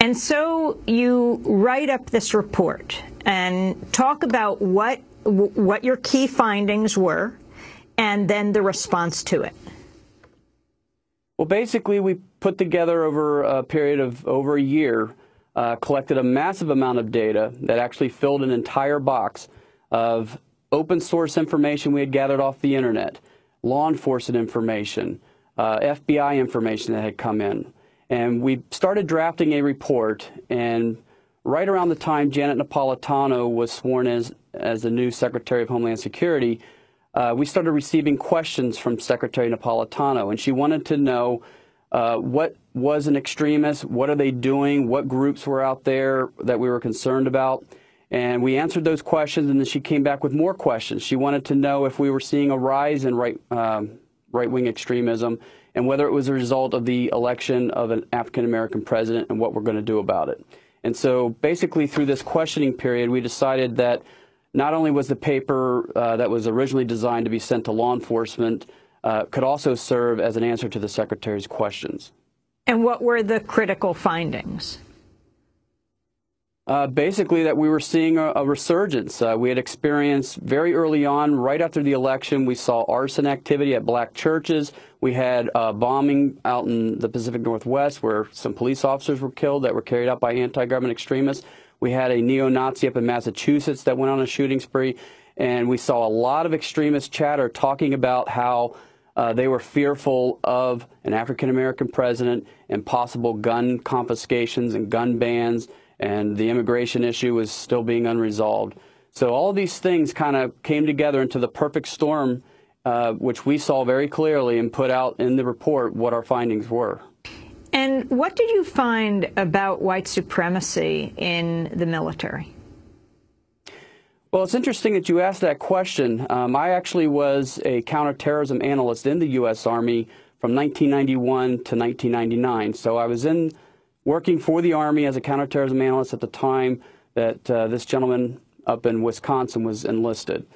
And so you write up this report and talk about what what your key findings were and then the response to it. Well, basically, we put together over a period of over a year, uh, collected a massive amount of data that actually filled an entire box of open source information we had gathered off the internet, law enforcement information, uh, FBI information that had come in. And we started drafting a report, and right around the time Janet Napolitano was sworn as, as the new Secretary of Homeland Security, uh, we started receiving questions from Secretary Napolitano, and she wanted to know uh, what was an extremist, what are they doing, what groups were out there that we were concerned about. And we answered those questions, and then she came back with more questions. She wanted to know if we were seeing a rise in right, um, right-wing extremism and whether it was a result of the election of an African American president and what we're going to do about it. And so basically through this questioning period, we decided that not only was the paper uh, that was originally designed to be sent to law enforcement uh, could also serve as an answer to the Secretary's questions. And what were the critical findings? Uh, basically, that we were seeing a, a resurgence. Uh, we had experienced very early on, right after the election, we saw arson activity at black churches. We had uh, bombing out in the Pacific Northwest where some police officers were killed that were carried out by anti government extremists. We had a neo Nazi up in Massachusetts that went on a shooting spree. And we saw a lot of extremist chatter talking about how uh, they were fearful of an African American president and possible gun confiscations and gun bans and the immigration issue was still being unresolved. So all these things kind of came together into the perfect storm, uh, which we saw very clearly and put out in the report what our findings were. And what did you find about white supremacy in the military? Well, it's interesting that you asked that question. Um, I actually was a counterterrorism analyst in the U.S. Army from 1991 to 1999. So I was in working for the Army as a counterterrorism analyst at the time that uh, this gentleman up in Wisconsin was enlisted.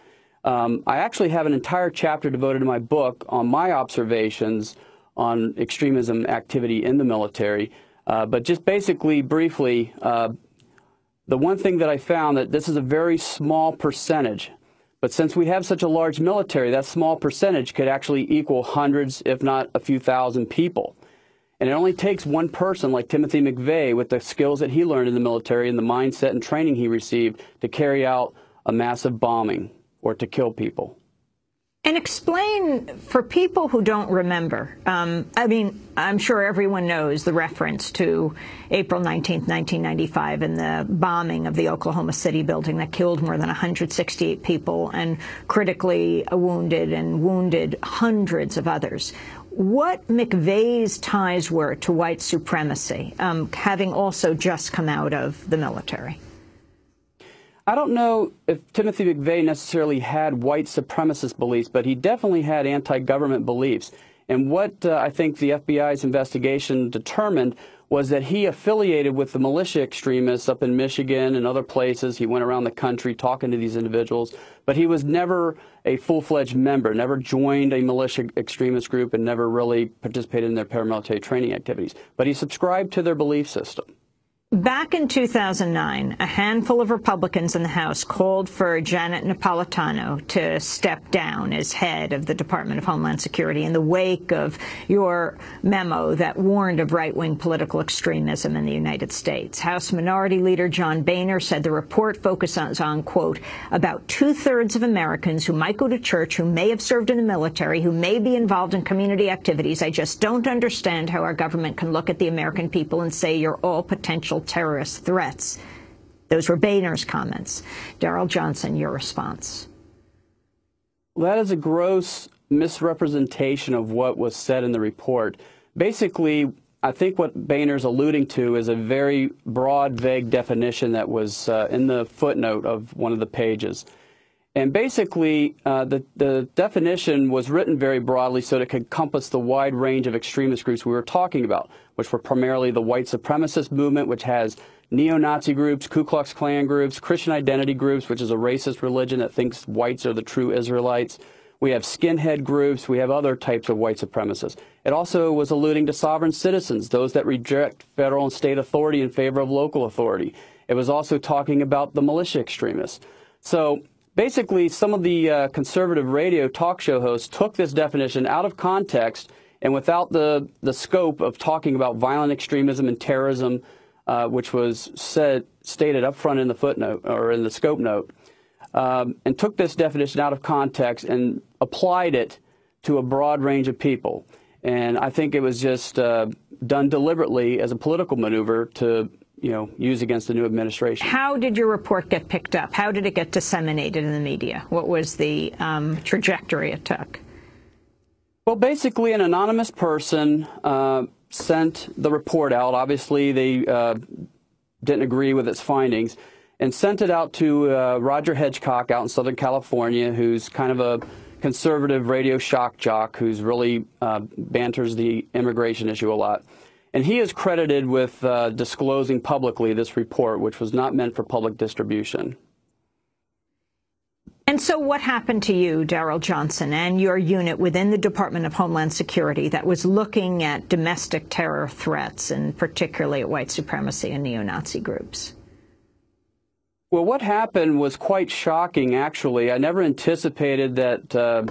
Um, I actually have an entire chapter devoted to my book on my observations on extremism activity in the military. Uh, but just basically, briefly, uh, the one thing that I found that this is a very small percentage. But since we have such a large military, that small percentage could actually equal hundreds, if not a few thousand people. And it only takes one person like Timothy McVeigh with the skills that he learned in the military and the mindset and training he received to carry out a massive bombing or to kill people. And explain for people who don't remember. Um, I mean, I'm sure everyone knows the reference to April 19, 1995, and the bombing of the Oklahoma City building that killed more than 168 people and critically wounded and wounded hundreds of others what McVeigh's ties were to white supremacy, um, having also just come out of the military. I don't know if Timothy McVeigh necessarily had white supremacist beliefs, but he definitely had anti government beliefs. And what uh, I think the FBI's investigation determined was that he affiliated with the militia extremists up in Michigan and other places. He went around the country talking to these individuals, but he was never a full fledged member, never joined a militia extremist group, and never really participated in their paramilitary training activities. But he subscribed to their belief system. Back in 2009, a handful of Republicans in the House called for Janet Napolitano to step down as head of the Department of Homeland Security in the wake of your memo that warned of right-wing political extremism in the United States. House Minority Leader John Boehner said the report focuses on, quote, about two-thirds of Americans who might go to church, who may have served in the military, who may be involved in community activities. I just don't understand how our government can look at the American people and say you're all potential potential terrorist threats. Those were Boehner's comments. Daryl Johnson, your response. Well, that is a gross misrepresentation of what was said in the report. Basically, I think what Boehner's alluding to is a very broad, vague definition that was uh, in the footnote of one of the pages. And basically, uh, the, the definition was written very broadly so that it could encompass the wide range of extremist groups we were talking about, which were primarily the white supremacist movement, which has neo-Nazi groups, Ku Klux Klan groups, Christian identity groups, which is a racist religion that thinks whites are the true Israelites. We have skinhead groups. We have other types of white supremacists. It also was alluding to sovereign citizens, those that reject federal and state authority in favor of local authority. It was also talking about the militia extremists. So Basically, some of the uh, conservative radio talk show hosts took this definition out of context and without the, the scope of talking about violent extremism and terrorism, uh, which was said, stated up front in the footnote or in the scope note, um, and took this definition out of context and applied it to a broad range of people. And I think it was just uh, done deliberately as a political maneuver to you know, use against the new administration. How did your report get picked up? How did it get disseminated in the media? What was the um, trajectory it took? Well, basically, an anonymous person uh, sent the report out. Obviously, they uh, didn't agree with its findings and sent it out to uh, Roger Hedgecock out in Southern California, who's kind of a conservative radio shock jock who's really uh, banters the immigration issue a lot. And he is credited with uh, disclosing publicly this report, which was not meant for public distribution. And so what happened to you, Daryl Johnson, and your unit within the Department of Homeland Security that was looking at domestic terror threats, and particularly at white supremacy and neo-Nazi groups? Well, what happened was quite shocking, actually. I never anticipated that, uh,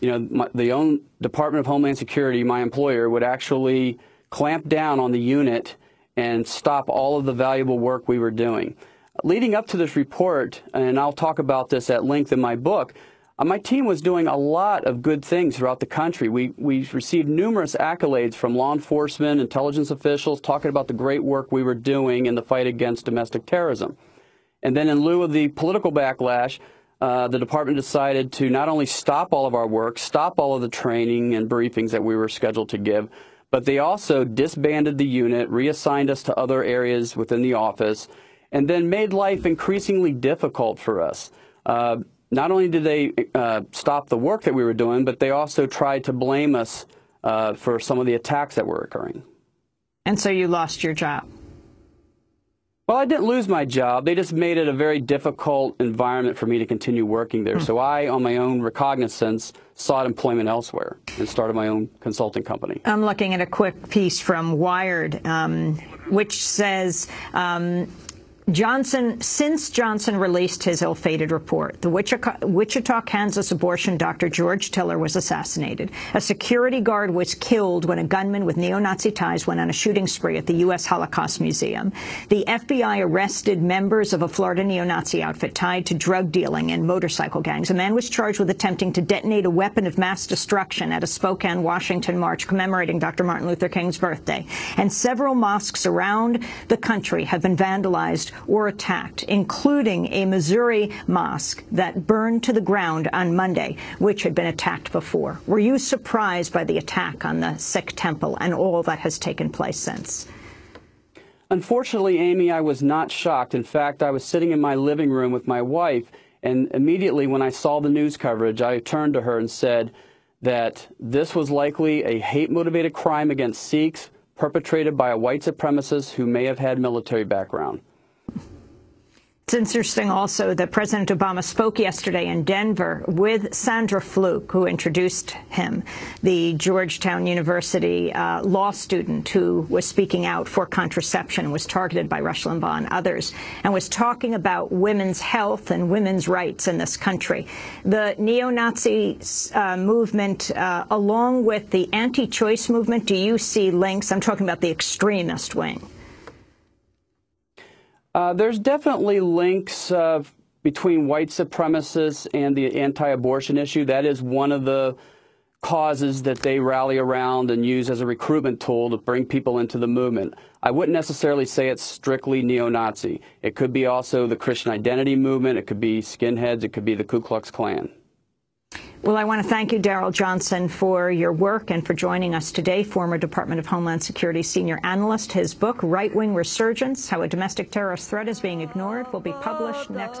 you know, my, the own Department of Homeland Security, my employer, would actually clamp down on the unit and stop all of the valuable work we were doing. Leading up to this report, and I'll talk about this at length in my book, uh, my team was doing a lot of good things throughout the country. We, we received numerous accolades from law enforcement, intelligence officials, talking about the great work we were doing in the fight against domestic terrorism. And then, in lieu of the political backlash, uh, the department decided to not only stop all of our work, stop all of the training and briefings that we were scheduled to give, but they also disbanded the unit, reassigned us to other areas within the office, and then made life increasingly difficult for us. Uh, not only did they uh, stop the work that we were doing, but they also tried to blame us uh, for some of the attacks that were occurring. And so you lost your job. Well, I didn't lose my job. They just made it a very difficult environment for me to continue working there. Mm. So I, on my own recognizance, sought employment elsewhere and started my own consulting company. I'm looking at a quick piece from Wired, um, which says um, Johnson, since Johnson released his ill-fated report, the Wichita, Wichita, Kansas abortion doctor George Tiller was assassinated. A security guard was killed when a gunman with neo-Nazi ties went on a shooting spree at the U.S. Holocaust Museum. The FBI arrested members of a Florida neo-Nazi outfit tied to drug dealing and motorcycle gangs. A man was charged with attempting to detonate a weapon of mass destruction at a Spokane, Washington march commemorating Dr. Martin Luther King's birthday. And several mosques around the country have been vandalized or attacked, including a Missouri mosque that burned to the ground on Monday, which had been attacked before. Were you surprised by the attack on the Sikh temple and all that has taken place since? Unfortunately, Amy, I was not shocked. In fact, I was sitting in my living room with my wife, and immediately when I saw the news coverage, I turned to her and said that this was likely a hate motivated crime against Sikhs perpetrated by a white supremacist who may have had military background. It's interesting also that President Obama spoke yesterday in Denver with Sandra Fluke, who introduced him, the Georgetown University uh, law student who was speaking out for contraception, was targeted by Rush Limbaugh and others, and was talking about women's health and women's rights in this country. The neo-Nazi uh, movement, uh, along with the anti-choice movement, do you see links? I'm talking about the extremist wing. Uh, there's definitely links uh, between white supremacists and the anti-abortion issue. That is one of the causes that they rally around and use as a recruitment tool to bring people into the movement. I wouldn't necessarily say it's strictly neo-Nazi. It could be also the Christian identity movement. It could be skinheads. It could be the Ku Klux Klan. Well, I want to thank you, Daryl Johnson, for your work and for joining us today. Former Department of Homeland Security senior analyst. His book, Right Wing Resurgence How a Domestic Terrorist Threat is Being Ignored, will be published next.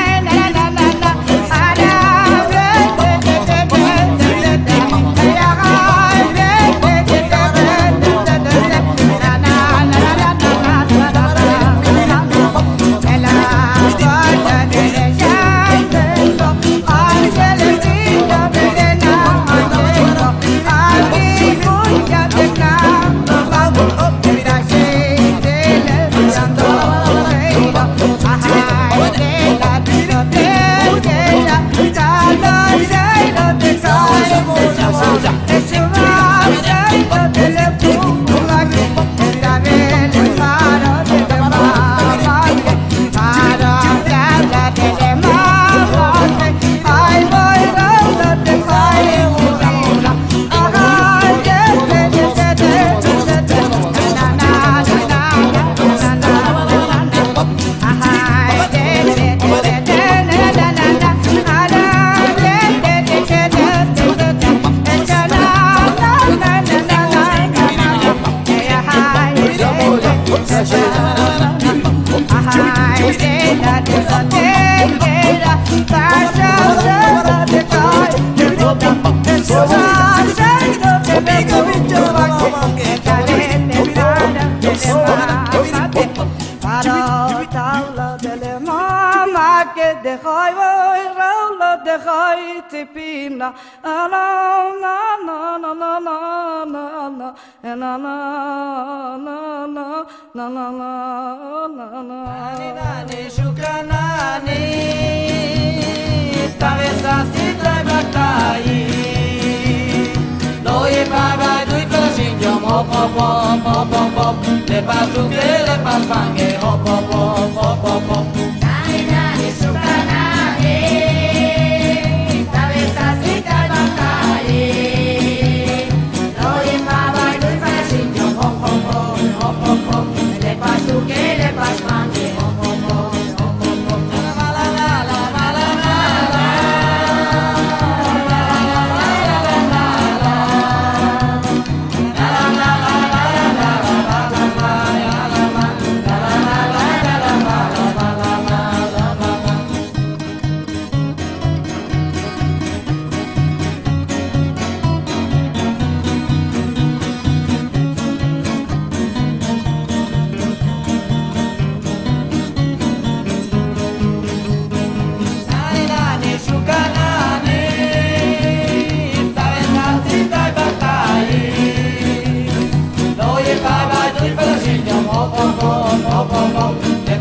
Terguera, terra, terguera Paixão, de cai Eu vou pra pão, eu sou a Cheiro, que pego, bicho, vaca Que carete, mirada, que levante Para o tal, de lemama Que dejoi, voy, rolo, dejoi, tipina La, la, la, la, la, la, la, la, la, la na na na na na. Nani shuka nani. Talvez a si trai batai Noi pai bai dui flashing yo mo po po po po po Le pa shuke le pa fange hop hop hop hop hop.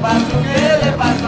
passo, ele é passo.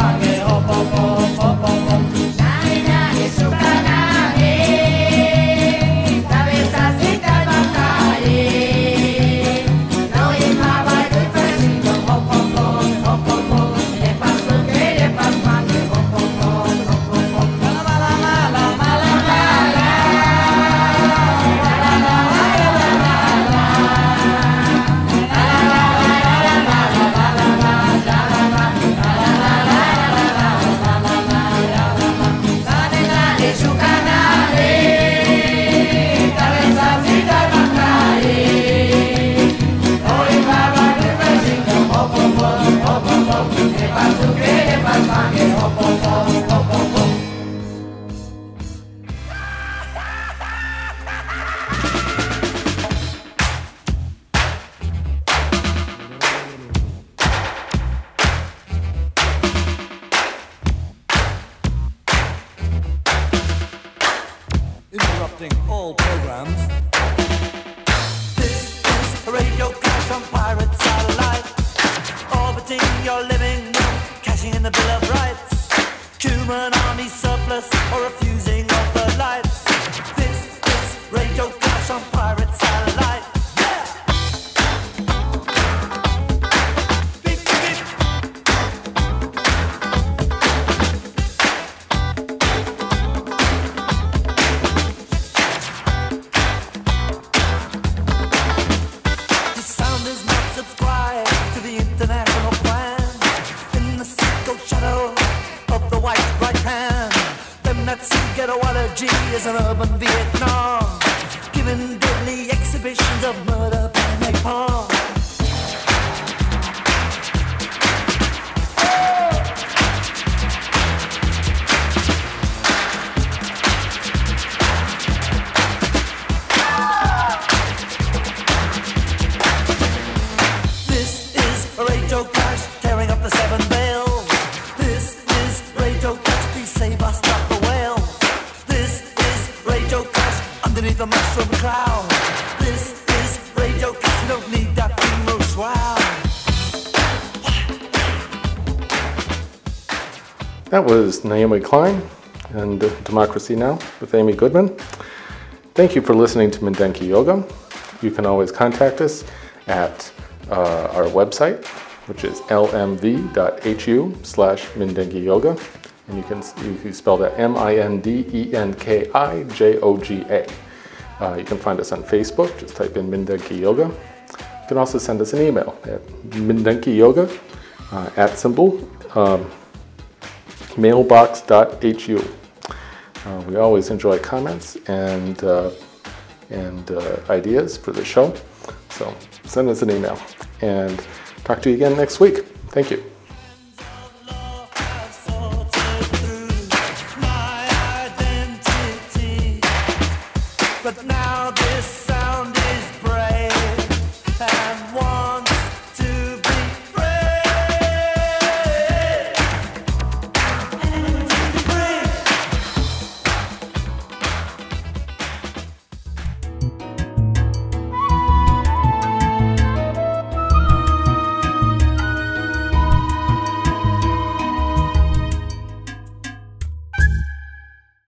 That was Naomi Klein and Democracy Now! with Amy Goodman. Thank you for listening to Mindenki Joga. You can always contact us at uh, our website, which is lmv.hu slash Mindenki Joga. And you can, you can spell that M-I-N-D-E-N-K-I-J-O-G-A. Uh, you can find us on Facebook, just type in Mindenki Joga. You can also send us an email at Mindenki Joga uh, at symbol um, mailbox.hu. Uh, we always enjoy comments and uh, and uh, ideas for the show. So send us an email and talk to you again next week. Thank you.